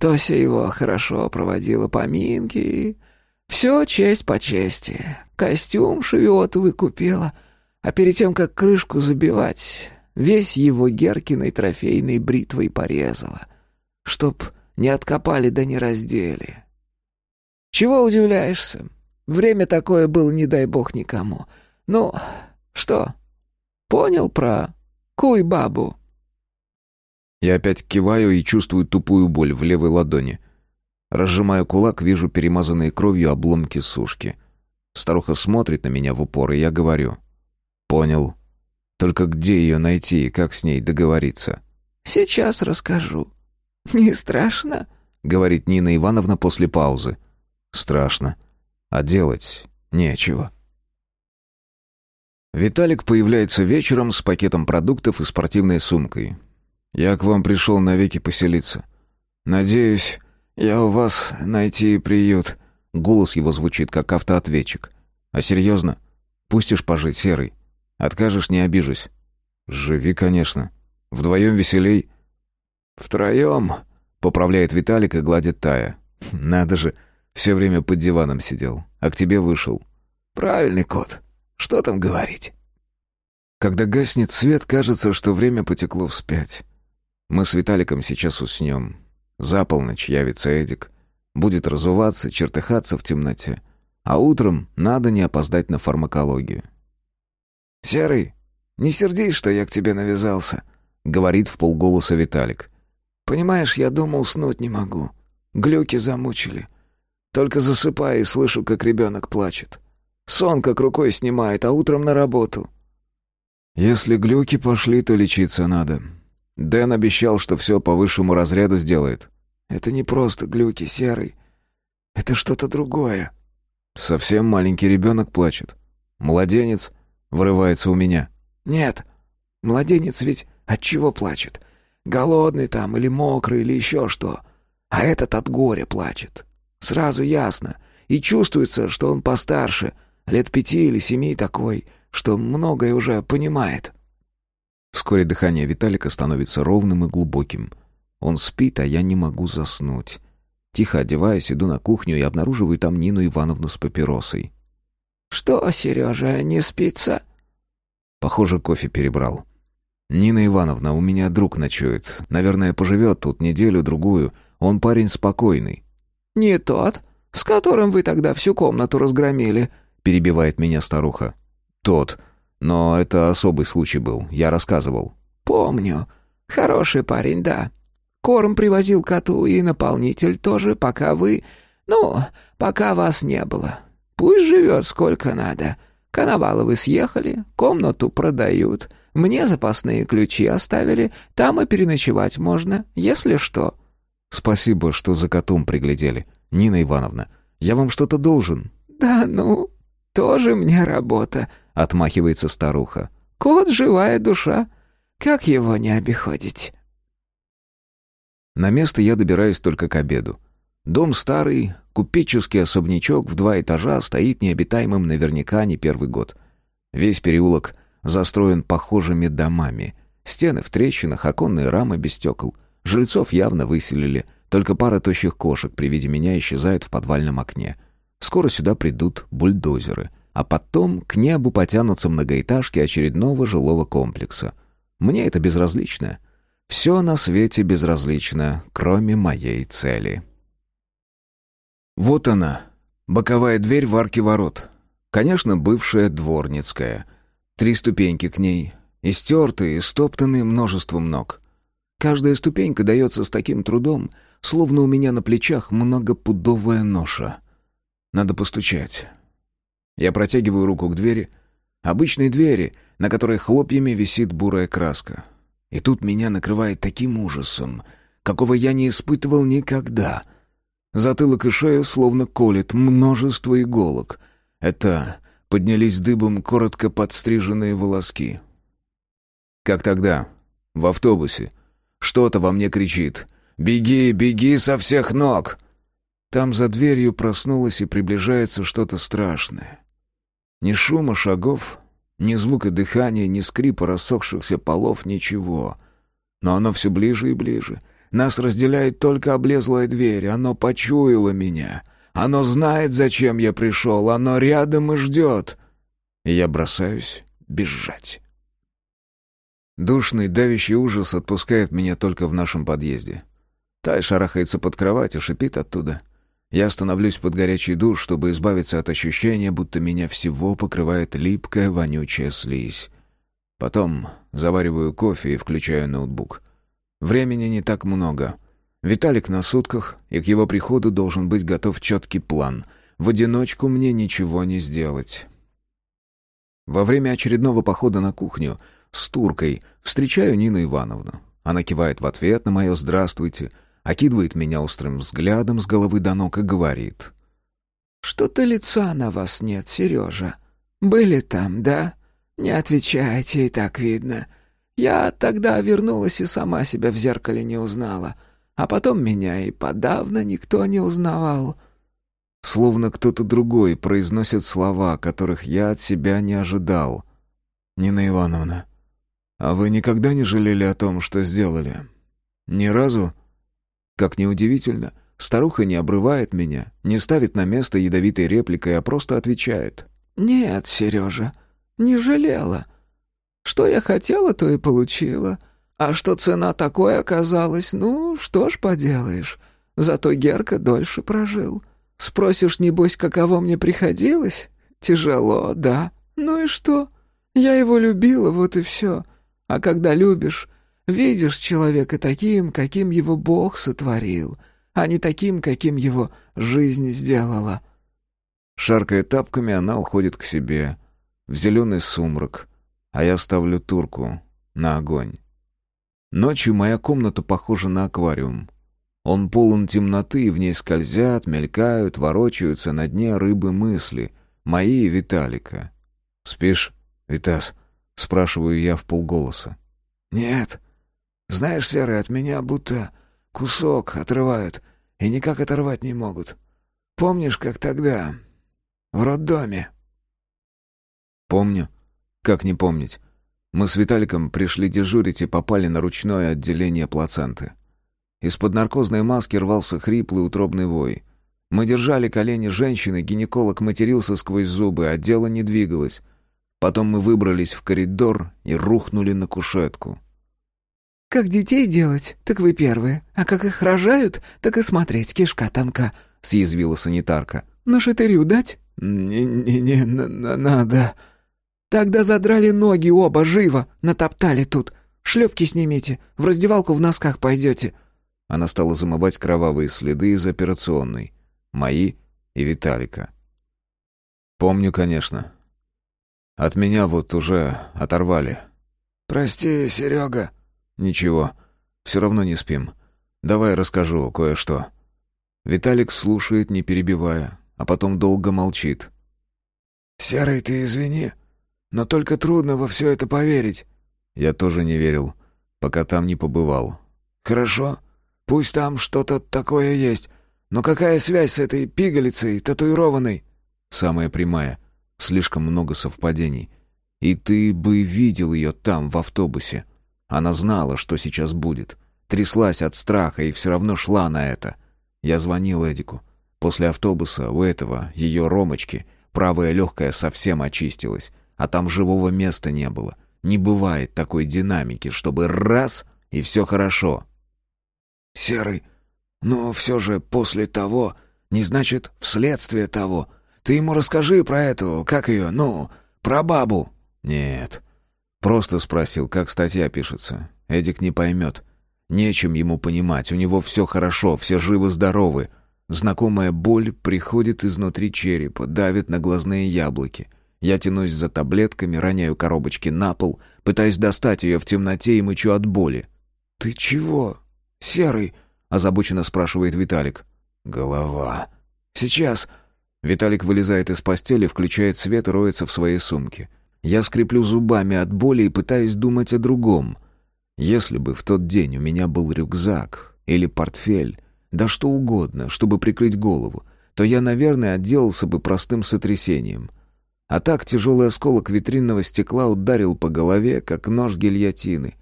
Тося его хорошо проводила поминки. Все честь по чести. Костюм шевет выкупила. А перед тем, как крышку забивать, весь его Геркиной трофейной бритвой порезала. Чтоб не откопали да не раздели. Чего удивляешься? Время такое было, не дай бог никому. Ну, что, понял про куй-бабу? Я опять киваю и чувствую тупую боль в левой ладони. Разжимаю кулак, вижу перемазанные кровью обломки сушки. Старуха смотрит на меня в упор, и я говорю. «Понял. Только где ее найти и как с ней договориться?» «Сейчас расскажу. Не страшно?» — говорит Нина Ивановна после паузы. «Страшно. А делать нечего». Виталик появляется вечером с пакетом продуктов и спортивной сумкой. Я к вам пришел навеки поселиться. Надеюсь, я у вас найти приют». Голос его звучит, как автоответчик. «А серьезно? Пустишь пожить, Серый? Откажешь, не обижусь». «Живи, конечно. Вдвоем веселей». «Втроем», — поправляет Виталик и гладит Тая. «Надо же, все время под диваном сидел, а к тебе вышел». «Правильный кот. Что там говорить?» Когда гаснет свет, кажется, что время потекло вспять. Мы с Виталиком сейчас уснем. За полночь явится Эдик. Будет разуваться, чертыхаться в темноте. А утром надо не опоздать на фармакологию. «Серый, не сердись, что я к тебе навязался», — говорит в полголоса Виталик. «Понимаешь, я дома уснуть не могу. Глюки замучили. Только засыпаю и слышу, как ребенок плачет. Сон как рукой снимает, а утром на работу». «Если глюки пошли, то лечиться надо», Дэн обещал, что все по высшему разряду сделает. Это не просто глюки, Серый. Это что-то другое. Совсем маленький ребенок плачет. Младенец вырывается у меня. Нет, младенец ведь от чего плачет? Голодный там или мокрый или еще что. А этот от горя плачет. Сразу ясно. И чувствуется, что он постарше, лет пяти или семи такой, что многое уже понимает. Вскоре дыхание Виталика становится ровным и глубоким. Он спит, а я не могу заснуть. Тихо одеваясь, иду на кухню и обнаруживаю там Нину Ивановну с папиросой. «Что, Сережа, не спится?» Похоже, кофе перебрал. «Нина Ивановна, у меня друг ночует. Наверное, поживет тут неделю-другую. Он парень спокойный». «Не тот, с которым вы тогда всю комнату разгромили», — перебивает меня старуха. «Тот. Но это особый случай был. Я рассказывал». «Помню. Хороший парень, да. Корм привозил коту и наполнитель тоже, пока вы... Ну, пока вас не было. Пусть живет сколько надо. Коноваловы съехали, комнату продают. Мне запасные ключи оставили, там и переночевать можно, если что». «Спасибо, что за котом приглядели, Нина Ивановна. Я вам что-то должен». «Да ну, тоже мне работа», — отмахивается старуха. «Кот — живая душа. Как его не обиходить?» На место я добираюсь только к обеду. Дом старый, купеческий особнячок в два этажа стоит необитаемым наверняка не первый год. Весь переулок застроен похожими домами. Стены в трещинах, оконные рамы без стекол. Жильцов явно выселили, только пара тощих кошек при виде меня исчезает в подвальном окне. Скоро сюда придут бульдозеры. А потом к небу потянутся многоэтажки очередного жилого комплекса. Мне это безразлично. Все на свете безразлично, кроме моей цели. Вот она, боковая дверь в арке ворот. Конечно, бывшая дворницкая. Три ступеньки к ней, истертые стоптанные множеством ног. Каждая ступенька дается с таким трудом, словно у меня на плечах многопудовая ноша. Надо постучать. Я протягиваю руку к двери, обычной двери, на которой хлопьями висит бурая краска. И тут меня накрывает таким ужасом, какого я не испытывал никогда. Затылок и шею словно колет множество иголок. Это поднялись дыбом коротко подстриженные волоски. Как тогда, в автобусе. Что-то во мне кричит «Беги, беги со всех ног!» Там за дверью проснулось и приближается что-то страшное. Ни шума шагов, ни звука дыхания, ни скрипа рассохшихся полов, ничего. Но оно все ближе и ближе. Нас разделяет только облезлая дверь. Оно почуяло меня. Оно знает, зачем я пришел. Оно рядом и ждет. И я бросаюсь бежать. Душный, давящий ужас отпускает меня только в нашем подъезде. Тай шарахается под кровать и шипит оттуда. Я становлюсь под горячий душ, чтобы избавиться от ощущения, будто меня всего покрывает липкая вонючая слизь. Потом завариваю кофе и включаю ноутбук. Времени не так много. Виталик на сутках, и к его приходу должен быть готов четкий план. В одиночку мне ничего не сделать. Во время очередного похода на кухню с туркой встречаю Нину Ивановну. Она кивает в ответ на мое «здравствуйте», окидывает меня острым взглядом с головы до ног и говорит. «Что-то лица на вас нет, Сережа. Были там, да? Не отвечайте, и так видно. Я тогда вернулась и сама себя в зеркале не узнала. А потом меня и подавно никто не узнавал». Словно кто-то другой произносит слова, которых я от себя не ожидал. «Нина Ивановна, а вы никогда не жалели о том, что сделали? Ни разу?» Как ни удивительно, старуха не обрывает меня, не ставит на место ядовитой репликой, а просто отвечает. «Нет, Сережа, не жалела. Что я хотела, то и получила. А что цена такой оказалась, ну, что ж поделаешь. Зато Герка дольше прожил. Спросишь, небось, каково мне приходилось? Тяжело, да. Ну и что? Я его любила, вот и все. А когда любишь, Видишь человека таким, каким его Бог сотворил, а не таким, каким его жизнь сделала». Шаркая тапками, она уходит к себе, в зеленый сумрак, а я ставлю турку на огонь. Ночью моя комната похожа на аквариум. Он полон темноты, и в ней скользят, мелькают, ворочаются на дне рыбы мысли. Мои и Виталика. «Спишь, Витас?» — спрашиваю я в полголоса. «Нет. Знаешь, Серый, от меня будто кусок отрывают, и никак оторвать не могут. Помнишь, как тогда, в роддоме?» «Помню. Как не помнить? Мы с Виталиком пришли дежурить и попали на ручное отделение плаценты. Из-под наркозной маски рвался хриплый утробный вой. Мы держали колени женщины, гинеколог матерился сквозь зубы, а дело не двигалось. Потом мы выбрались в коридор и рухнули на кушетку. «Как детей делать, так вы первые, а как их рожают, так и смотреть, кишка тонка», — съязвила санитарка. «На шатырю дать?» «Не-не-не, надо...» «Тогда задрали ноги оба, живо, натоптали тут. Шлепки снимите, в раздевалку в носках пойдете». Она стала замывать кровавые следы из операционной. Мои и Виталика. Помню, конечно. От меня вот уже оторвали. «Прости, Серега». «Ничего, все равно не спим. Давай расскажу кое-что». Виталик слушает, не перебивая, а потом долго молчит. «Серый, ты извини, но только трудно во все это поверить». Я тоже не верил, пока там не побывал. «Хорошо. Пусть там что-то такое есть. Но какая связь с этой пигалицей, татуированной?» «Самая прямая. Слишком много совпадений. И ты бы видел ее там, в автобусе. Она знала, что сейчас будет. Тряслась от страха и все равно шла на это. Я звонил Эдику. После автобуса у этого, ее Ромочки, правая легкая совсем очистилась, а там живого места не было. Не бывает такой динамики, чтобы раз — и все хорошо. «Серый, но все же после того, не значит вследствие того. Ты ему расскажи про эту, как ее, ну, про бабу». «Нет». Просто спросил, как статья пишется. Эдик не поймет. Нечем ему понимать, у него все хорошо, все живы-здоровы. Знакомая боль приходит изнутри черепа, давит на глазные яблоки. Я тянусь за таблетками, роняю коробочки на пол, пытаюсь достать ее в темноте и мычу от боли. «Ты чего?» «Серый?» — озабоченно спрашивает Виталик. «Голова». «Сейчас». Виталик вылезает из постели, включает свет и роется в своей сумке. Я скреплю зубами от боли и пытаюсь думать о другом. Если бы в тот день у меня был рюкзак или портфель, да что угодно, чтобы прикрыть голову, то я, наверное, отделался бы простым сотрясением. А так тяжелый осколок витринного стекла ударил по голове, как нож гильотины.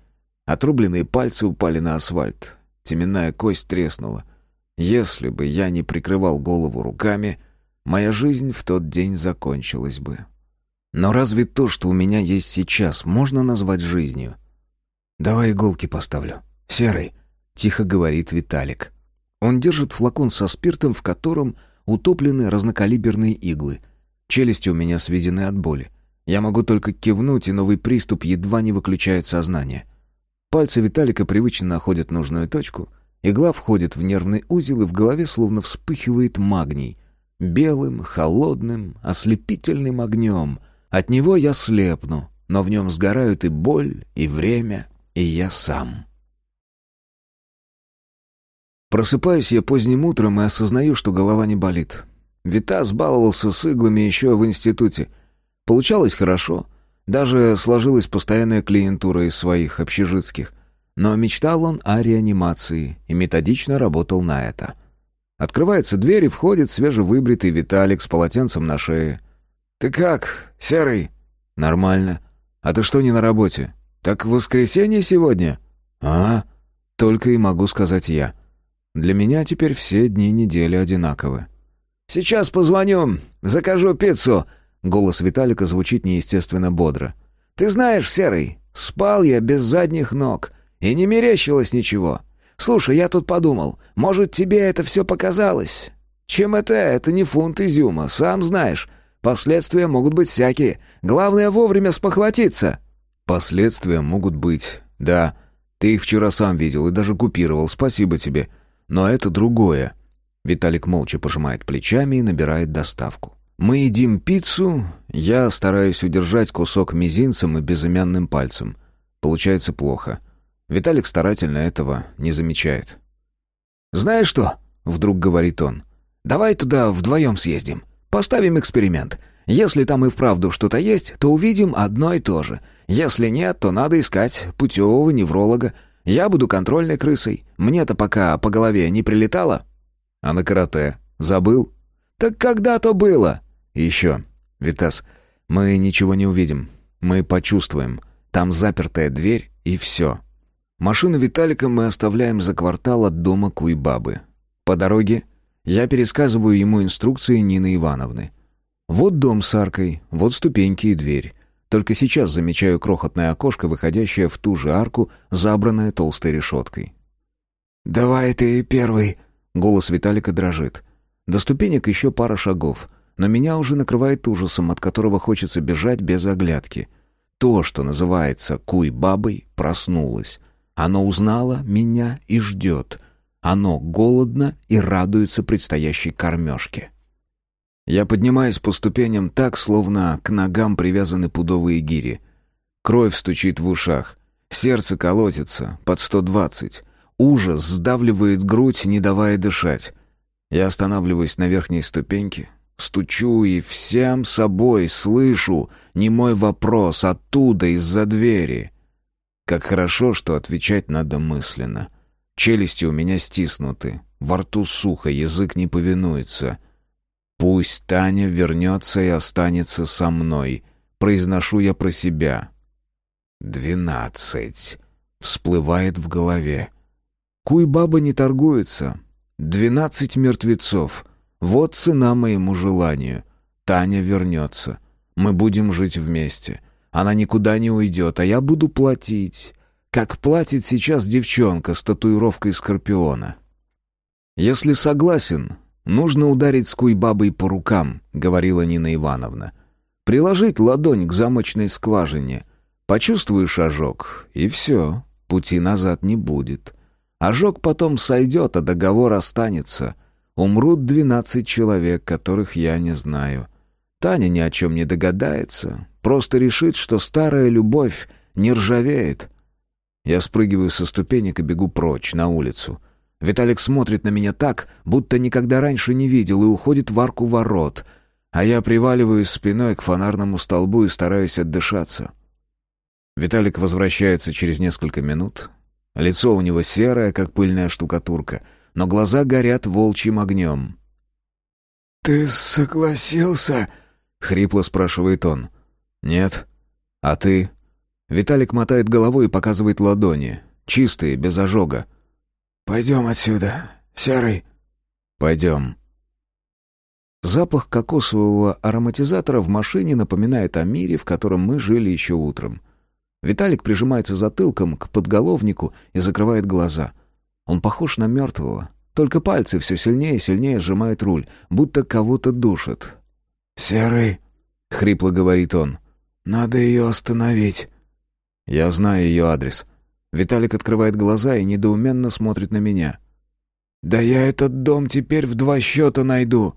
Отрубленные пальцы упали на асфальт. Теменная кость треснула. Если бы я не прикрывал голову руками, моя жизнь в тот день закончилась бы. Но разве то, что у меня есть сейчас, можно назвать жизнью? «Давай иголки поставлю. Серый», — тихо говорит Виталик. Он держит флакон со спиртом, в котором утоплены разнокалиберные иглы. Челюсти у меня сведены от боли. Я могу только кивнуть, и новый приступ едва не выключает сознание. Пальцы Виталика привычно находят нужную точку. Игла входит в нервный узел, и в голове словно вспыхивает магний. Белым, холодным, ослепительным огнем. От него я слепну, но в нем сгорают и боль, и время, и я сам. Просыпаюсь я поздним утром и осознаю, что голова не болит. Витас баловался с иглами еще в институте. Получалось хорошо — даже сложилась постоянная клиентура из своих общежитских. Но мечтал он о реанимации и методично работал на это. Открывается дверь и входит свежевыбритый Виталик с полотенцем на шее. «Ты как, Серый?» «Нормально. А ты что не на работе?» «Так воскресенье сегодня?» «А, только и могу сказать я. Для меня теперь все дни недели одинаковы». «Сейчас позвоню, закажу пиццу», Голос Виталика звучит неестественно бодро. «Ты знаешь, Серый, спал я без задних ног, и не мерещилось ничего. Слушай, я тут подумал, может, тебе это все показалось? Чем это? Это не фунт изюма, сам знаешь. Последствия могут быть всякие. Главное вовремя спохватиться». «Последствия могут быть, да. Ты их вчера сам видел и даже купировал, спасибо тебе. Но это другое». Виталик молча пожимает плечами и набирает доставку. Мы едим пиццу, я стараюсь удержать кусок мизинцем и безымянным пальцем. Получается плохо. Виталик старательно этого не замечает. «Знаешь что?» — вдруг говорит он. «Давай туда вдвоем съездим. Поставим эксперимент. Если там и вправду что-то есть, то увидим одно и то же. Если нет, то надо искать путевого невролога. Я буду контрольной крысой. Мне-то пока по голове не прилетало». «А на карате? Забыл?» «Так когда то было?» еще. Витас, мы ничего не увидим. Мы почувствуем. Там запертая дверь, и все. Машину Виталика мы оставляем за квартал от дома Куйбабы. По дороге я пересказываю ему инструкции Нины Ивановны. Вот дом с аркой, вот ступеньки и дверь. Только сейчас замечаю крохотное окошко, выходящее в ту же арку, забранное толстой решеткой. «Давай ты первый», — голос Виталика дрожит. До ступенек еще пара шагов, но меня уже накрывает ужасом, от которого хочется бежать без оглядки. То, что называется «куй-бабой», проснулось. Оно узнало меня и ждет. Оно голодно и радуется предстоящей кормежке. Я поднимаюсь по ступеням так, словно к ногам привязаны пудовые гири. Кровь стучит в ушах. Сердце колотится под сто двадцать. Ужас сдавливает грудь, не давая дышать. Я останавливаюсь на верхней ступеньке, стучу и всем собой слышу не мой вопрос оттуда, из-за двери. Как хорошо, что отвечать надо мысленно. Челюсти у меня стиснуты, во рту сухо, язык не повинуется. «Пусть Таня вернется и останется со мной», — произношу я про себя. «Двенадцать», — всплывает в голове. Куй-баба не торгуется, Двенадцать мертвецов. Вот цена моему желанию. Таня вернется. Мы будем жить вместе. Она никуда не уйдет, а я буду платить. Как платит сейчас девчонка с татуировкой скорпиона. Если согласен, нужно ударить скуйбабой по рукам, говорила Нина Ивановна. Приложить ладонь к замочной скважине. Почувствуешь ожог, и все, пути назад не будет. Ожог потом сойдет, а договор останется. Умрут двенадцать человек, которых я не знаю. Таня ни о чем не догадается, просто решит, что старая любовь не ржавеет. Я спрыгиваю со ступенек и бегу прочь, на улицу. Виталик смотрит на меня так, будто никогда раньше не видел, и уходит в арку ворот, а я приваливаюсь спиной к фонарному столбу и стараюсь отдышаться. Виталик возвращается через несколько минут, Лицо у него серое, как пыльная штукатурка, но глаза горят волчьим огнем. «Ты согласился?» — хрипло спрашивает он. «Нет. А ты?» Виталик мотает головой и показывает ладони. Чистые, без ожога. «Пойдем отсюда, Серый». «Пойдем». Запах кокосового ароматизатора в машине напоминает о мире, в котором мы жили еще утром. Виталик прижимается затылком к подголовнику и закрывает глаза. Он похож на мертвого. Только пальцы все сильнее и сильнее сжимают руль, будто кого-то душат. «Серый», — хрипло говорит он, — «надо ее остановить». Я знаю ее адрес. Виталик открывает глаза и недоуменно смотрит на меня. «Да я этот дом теперь в два счета найду».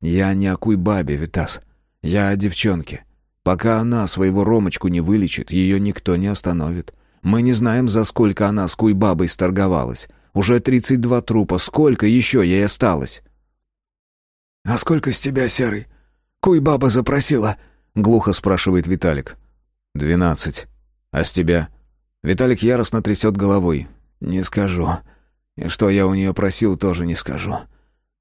«Я не о Куйбабе, Витас. Я о девчонке. Пока она своего Ромочку не вылечит, ее никто не остановит. Мы не знаем, за сколько она с Куйбабой сторговалась. Уже тридцать два трупа. Сколько еще ей осталось?» «А сколько с тебя, Серый? Куйбаба запросила?» — глухо спрашивает Виталик. «Двенадцать. А с тебя?» Виталик яростно трясет головой. «Не скажу. И что я у нее просил, тоже не скажу.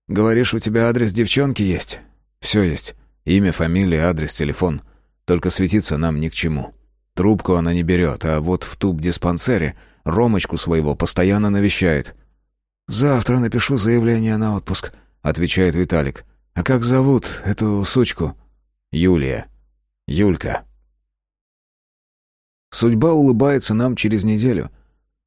Говоришь, у тебя адрес девчонки есть?» «Все есть. Имя, фамилия, адрес, телефон. Только светиться нам ни к чему. Трубку она не берет, а вот в туб-диспансере Ромочку своего постоянно навещает. «Завтра напишу заявление на отпуск», — отвечает Виталик. «А как зовут эту сучку?» «Юлия. Юлька». Судьба улыбается нам через неделю.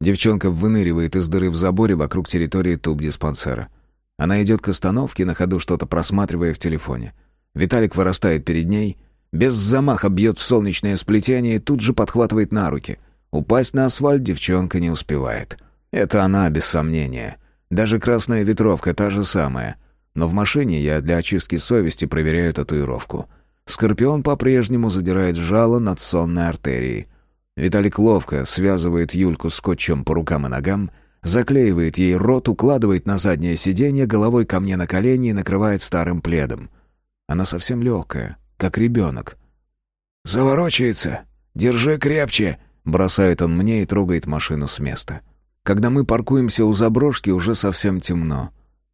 Девчонка выныривает из дыры в заборе вокруг территории туб-диспансера. Она идет к остановке, на ходу что-то просматривая в телефоне. Виталик вырастает перед ней — без замаха бьет в солнечное сплетение и тут же подхватывает на руки. Упасть на асфальт девчонка не успевает. Это она, без сомнения. Даже красная ветровка та же самая. Но в машине я для очистки совести проверяю татуировку. Скорпион по-прежнему задирает жало над сонной артерией. Виталик ловко связывает Юльку скотчем по рукам и ногам, заклеивает ей рот, укладывает на заднее сиденье, головой ко мне на колени и накрывает старым пледом. Она совсем легкая, как ребенок. «Заворочается! Держи крепче!» — бросает он мне и трогает машину с места. Когда мы паркуемся у заброшки, уже совсем темно.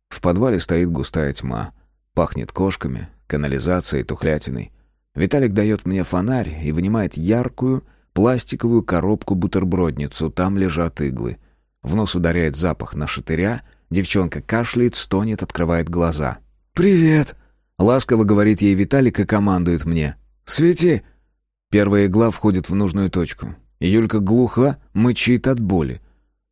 В подвале стоит густая тьма. Пахнет кошками, канализацией, тухлятиной. Виталик дает мне фонарь и вынимает яркую пластиковую коробку-бутербродницу. Там лежат иглы. В нос ударяет запах на шатыря. Девчонка кашляет, стонет, открывает глаза. «Привет!» — ласково говорит ей Виталик и командует мне. «Свети!» Первая игла входит в нужную точку. Юлька глухо мычит от боли.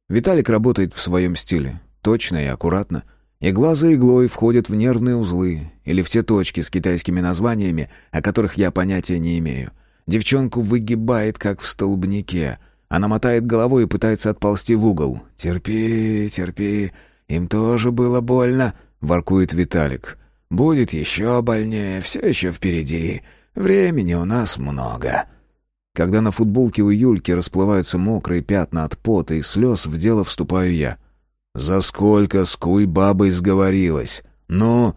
Виталик работает в своем стиле. Точно и аккуратно. Игла за иглой входит в нервные узлы или в те точки с китайскими названиями, о которых я понятия не имею. Девчонку выгибает, как в столбнике. Она мотает головой и пытается отползти в угол. «Терпи, терпи, им тоже было больно», — воркует Виталик. «Будет еще больнее, все еще впереди. Времени у нас много». Когда на футболке у Юльки расплываются мокрые пятна от пота и слез, в дело вступаю я. «За сколько с куй бабой сговорилась? Ну...»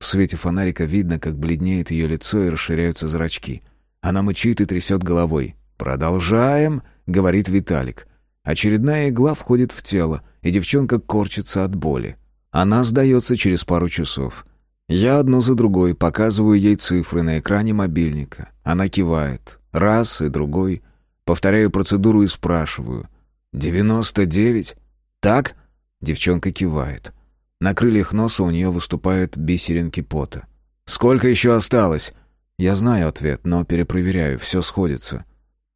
В свете фонарика видно, как бледнеет ее лицо и расширяются зрачки. Она мычит и трясет головой. «Продолжаем», — говорит Виталик. Очередная игла входит в тело, и девчонка корчится от боли. Она сдается через пару часов. Я одну за другой показываю ей цифры на экране мобильника. Она кивает. Раз и другой. Повторяю процедуру и спрашиваю. «Девяносто девять? Так?» Девчонка кивает. На крыльях носа у нее выступают бисеринки пота. «Сколько еще осталось?» Я знаю ответ, но перепроверяю, все сходится.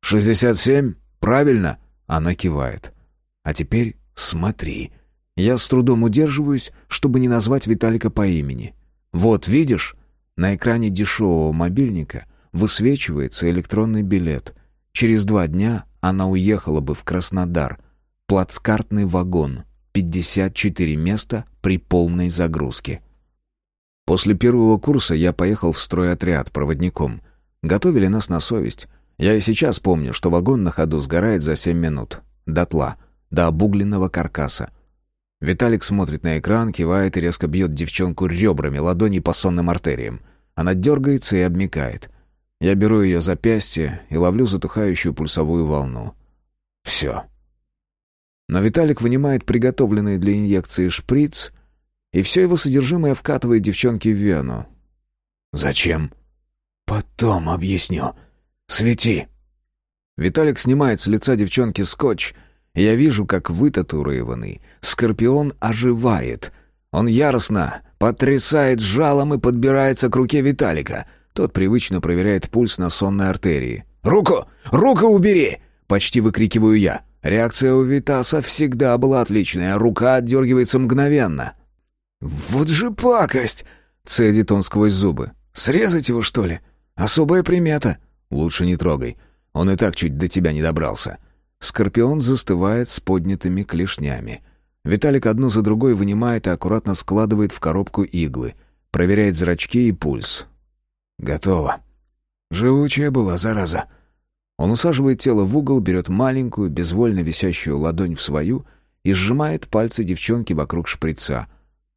«Шестьдесят семь? Правильно?» Она кивает. «А теперь смотри». Я с трудом удерживаюсь, чтобы не назвать Виталика по имени. «Вот, видишь?» На экране дешевого мобильника высвечивается электронный билет. Через два дня она уехала бы в Краснодар. Плацкартный вагон. 54 места при полной загрузке. После первого курса я поехал в стройотряд проводником. Готовили нас на совесть. Я и сейчас помню, что вагон на ходу сгорает за 7 минут. Дотла. До обугленного каркаса. Виталик смотрит на экран, кивает и резко бьет девчонку ребрами ладони по сонным артериям. Она дергается и обмикает. Я беру ее запястье и ловлю затухающую пульсовую волну. Все. Но Виталик вынимает приготовленный для инъекции шприц, и все его содержимое вкатывает девчонке в вену. «Зачем?» «Потом объясню. Свети!» Виталик снимает с лица девчонки скотч, я вижу, как вытатуированный скорпион оживает. Он яростно потрясает жалом и подбирается к руке Виталика — тот привычно проверяет пульс на сонной артерии. «Руку! Руку убери!» — почти выкрикиваю я. Реакция у Витаса всегда была отличная, рука отдергивается мгновенно. «Вот же пакость!» — цедит он сквозь зубы. «Срезать его, что ли? Особая примета». «Лучше не трогай. Он и так чуть до тебя не добрался». Скорпион застывает с поднятыми клешнями. Виталик одну за другой вынимает и аккуратно складывает в коробку иглы. Проверяет зрачки и пульс. Готово. Живучая была, зараза. Он усаживает тело в угол, берет маленькую, безвольно висящую ладонь в свою и сжимает пальцы девчонки вокруг шприца.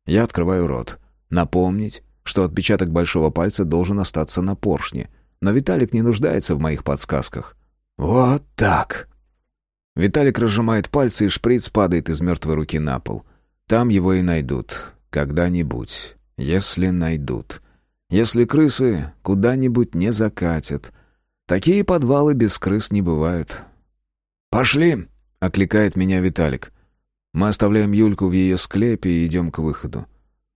Я открываю рот. Напомнить, что отпечаток большого пальца должен остаться на поршне. Но Виталик не нуждается в моих подсказках. «Вот так!» Виталик разжимает пальцы, и шприц падает из мертвой руки на пол. Там его и найдут. Когда-нибудь. Если найдут если крысы куда-нибудь не закатят. Такие подвалы без крыс не бывают. «Пошли!» — окликает меня Виталик. Мы оставляем Юльку в ее склепе и идем к выходу.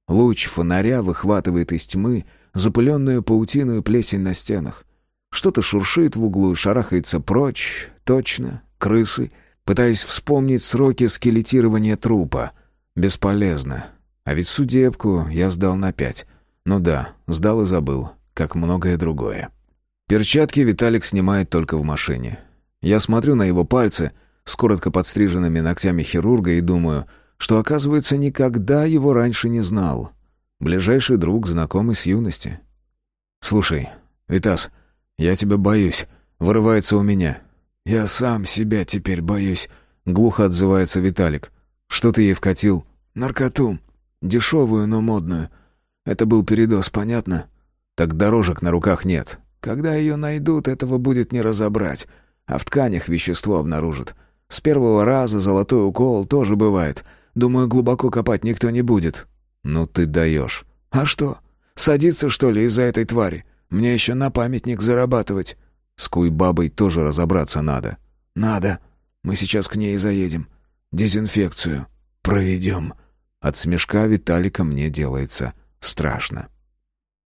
Луч фонаря выхватывает из тьмы запыленную паутину и плесень на стенах. Что-то шуршит в углу и шарахается прочь. Точно, крысы. Пытаясь вспомнить сроки скелетирования трупа. Бесполезно. А ведь судебку я сдал на пять. Ну да, сдал и забыл, как многое другое. Перчатки Виталик снимает только в машине. Я смотрю на его пальцы с коротко подстриженными ногтями хирурга и думаю, что, оказывается, никогда его раньше не знал. Ближайший друг, знакомый с юности. «Слушай, Витас, я тебя боюсь», — вырывается у меня. «Я сам себя теперь боюсь», — глухо отзывается Виталик. «Что ты ей вкатил?» «Наркоту. Дешевую, но модную. Это был передоз, понятно?» «Так дорожек на руках нет». «Когда ее найдут, этого будет не разобрать. А в тканях вещество обнаружат. С первого раза золотой укол тоже бывает. Думаю, глубоко копать никто не будет». «Ну ты даешь». «А что? Садиться, что ли, из-за этой твари? Мне еще на памятник зарабатывать». «С Куйбабой тоже разобраться надо». «Надо. Мы сейчас к ней заедем. Дезинфекцию проведем». От смешка Виталика мне делается страшно.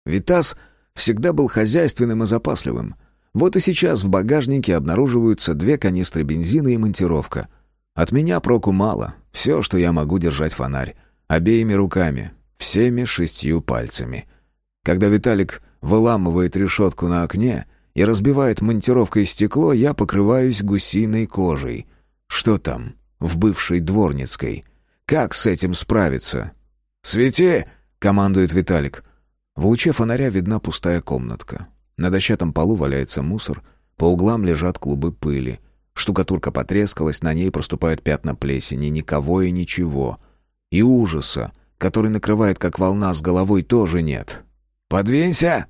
Витас всегда был хозяйственным и запасливым. Вот и сейчас в багажнике обнаруживаются две канистры бензина и монтировка. От меня проку мало. Все, что я могу держать фонарь. Обеими руками. Всеми шестью пальцами. Когда Виталик выламывает решетку на окне и разбивает монтировкой стекло, я покрываюсь гусиной кожей. Что там? В бывшей дворницкой. Как с этим справиться? «Свети!» — командует Виталик. В луче фонаря видна пустая комнатка. На дощатом полу валяется мусор, по углам лежат клубы пыли. Штукатурка потрескалась, на ней проступают пятна плесени, никого и ничего. И ужаса, который накрывает как волна с головой, тоже нет. «Подвинься!»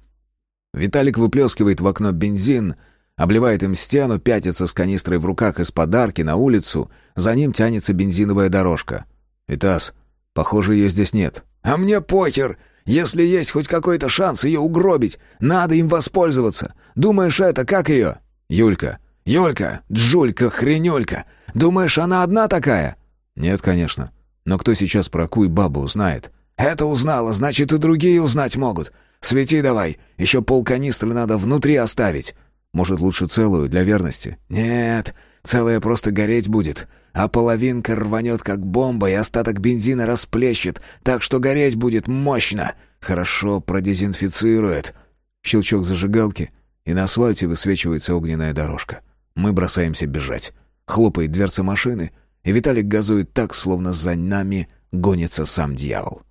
Виталик выплескивает в окно бензин, обливает им стену, пятится с канистрой в руках из подарки на улицу, за ним тянется бензиновая дорожка. «Витас, похоже, ее здесь нет». «А мне похер! Если есть хоть какой-то шанс ее угробить, надо им воспользоваться. Думаешь, это как ее?» «Юлька». «Юлька, Джулька, хренюлька. Думаешь, она одна такая?» «Нет, конечно. Но кто сейчас про Куй бабу узнает?» «Это узнала, значит, и другие узнать могут. Свети давай, еще полканистры надо внутри оставить». «Может, лучше целую, для верности?» «Нет, целая просто гореть будет а половинка рванет как бомба и остаток бензина расплещет, так что гореть будет мощно. Хорошо продезинфицирует. Щелчок зажигалки, и на асфальте высвечивается огненная дорожка. Мы бросаемся бежать. Хлопает дверца машины, и Виталик газует так, словно за нами гонится сам дьявол.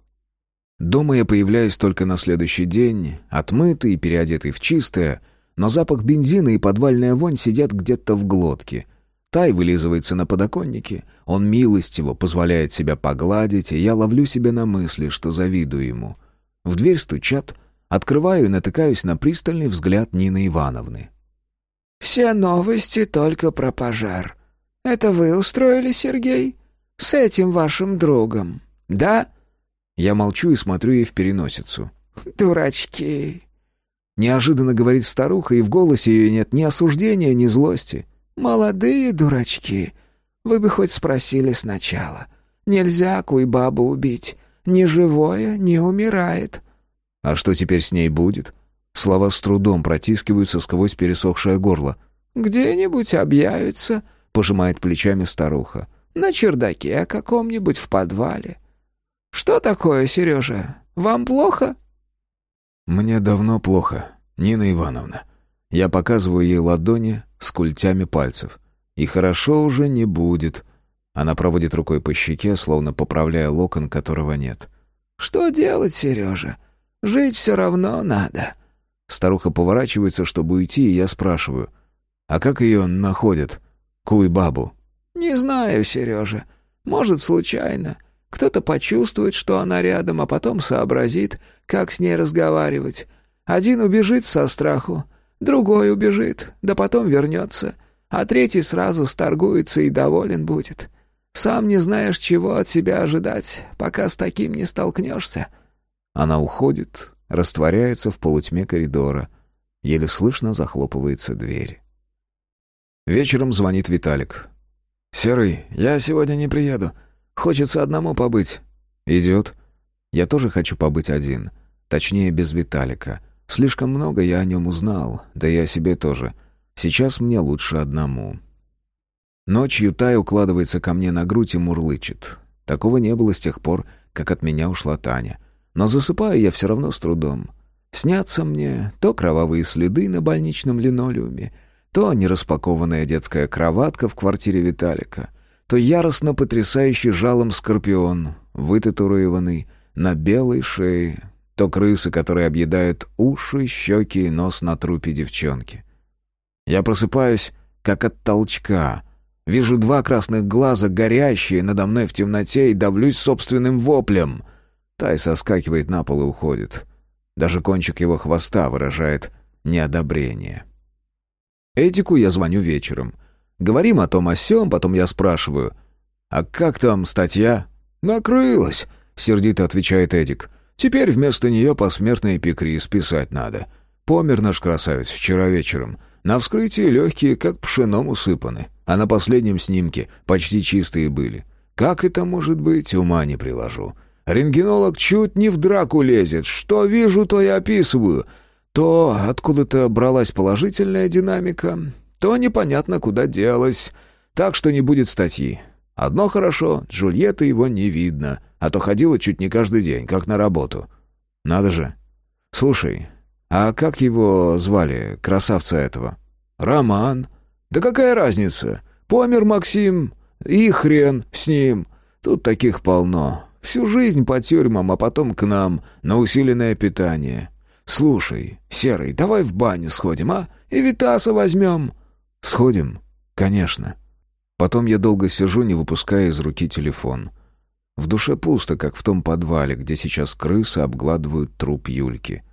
Дома я появляюсь только на следующий день, отмытый и переодетый в чистое, но запах бензина и подвальная вонь сидят где-то в глотке, Тай вылизывается на подоконнике, он милостиво позволяет себя погладить, и я ловлю себя на мысли, что завидую ему. В дверь стучат, открываю и натыкаюсь на пристальный взгляд Нины Ивановны. «Все новости только про пожар. Это вы устроили, Сергей? С этим вашим другом, да?» Я молчу и смотрю ей в переносицу. «Дурачки!» Неожиданно говорит старуха, и в голосе ее нет ни осуждения, ни злости. «Молодые дурачки, вы бы хоть спросили сначала. Нельзя куй-бабу убить. Ни живое не умирает». «А что теперь с ней будет?» Слова с трудом протискиваются сквозь пересохшее горло. «Где-нибудь объявится», — пожимает плечами старуха. «На чердаке каком-нибудь в подвале». «Что такое, Сережа? Вам плохо?» «Мне давно плохо, Нина Ивановна». Я показываю ей ладони с культями пальцев. И хорошо уже не будет. Она проводит рукой по щеке, словно поправляя локон, которого нет. «Что делать, Сережа? Жить все равно надо». Старуха поворачивается, чтобы уйти, и я спрашиваю. «А как ее находят? Куй-бабу?» «Не знаю, Сережа. Может, случайно. Кто-то почувствует, что она рядом, а потом сообразит, как с ней разговаривать. Один убежит со страху, Другой убежит, да потом вернется, а третий сразу сторгуется и доволен будет. Сам не знаешь, чего от себя ожидать, пока с таким не столкнешься». Она уходит, растворяется в полутьме коридора. Еле слышно захлопывается дверь. Вечером звонит Виталик. «Серый, я сегодня не приеду. Хочется одному побыть». «Идет. Я тоже хочу побыть один. Точнее, без Виталика. Слишком много я о нем узнал, да и о себе тоже. Сейчас мне лучше одному. Ночью Тай укладывается ко мне на грудь и мурлычет. Такого не было с тех пор, как от меня ушла Таня. Но засыпаю я все равно с трудом. Снятся мне то кровавые следы на больничном линолеуме, то нераспакованная детская кроватка в квартире Виталика, то яростно потрясающий жалом скорпион, вытатуированный на белой шее, то крысы, которые объедают уши, щеки и нос на трупе девчонки. Я просыпаюсь, как от толчка. Вижу два красных глаза, горящие надо мной в темноте, и давлюсь собственным воплем. Тай соскакивает на пол и уходит. Даже кончик его хвоста выражает неодобрение. Эдику я звоню вечером. Говорим о том о сём, потом я спрашиваю. «А как там статья?» «Накрылась», — сердито отвечает Эдик. «Теперь вместо нее посмертные пикри списать надо. Помер наш красавец вчера вечером. На вскрытии легкие, как пшеном усыпаны, а на последнем снимке почти чистые были. Как это может быть, ума не приложу. Рентгенолог чуть не в драку лезет. Что вижу, то и описываю. То откуда-то бралась положительная динамика, то непонятно куда делась. Так что не будет статьи. Одно хорошо, Джульетты его не видно, а то ходила чуть не каждый день, как на работу. Надо же. Слушай, а как его звали, красавца этого? Роман. Да какая разница? Помер Максим, и хрен с ним. Тут таких полно. Всю жизнь по тюрьмам, а потом к нам, на усиленное питание. Слушай, Серый, давай в баню сходим, а? И Витаса возьмем. Сходим? Конечно. Потом я долго сижу, не выпуская из руки телефон. В душе пусто, как в том подвале, где сейчас крысы обгладывают труп Юльки.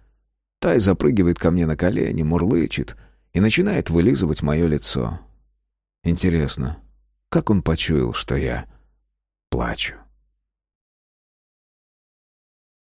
Тай запрыгивает ко мне на колени, мурлычет и начинает вылизывать мое лицо. Интересно, как он почуял, что я плачу?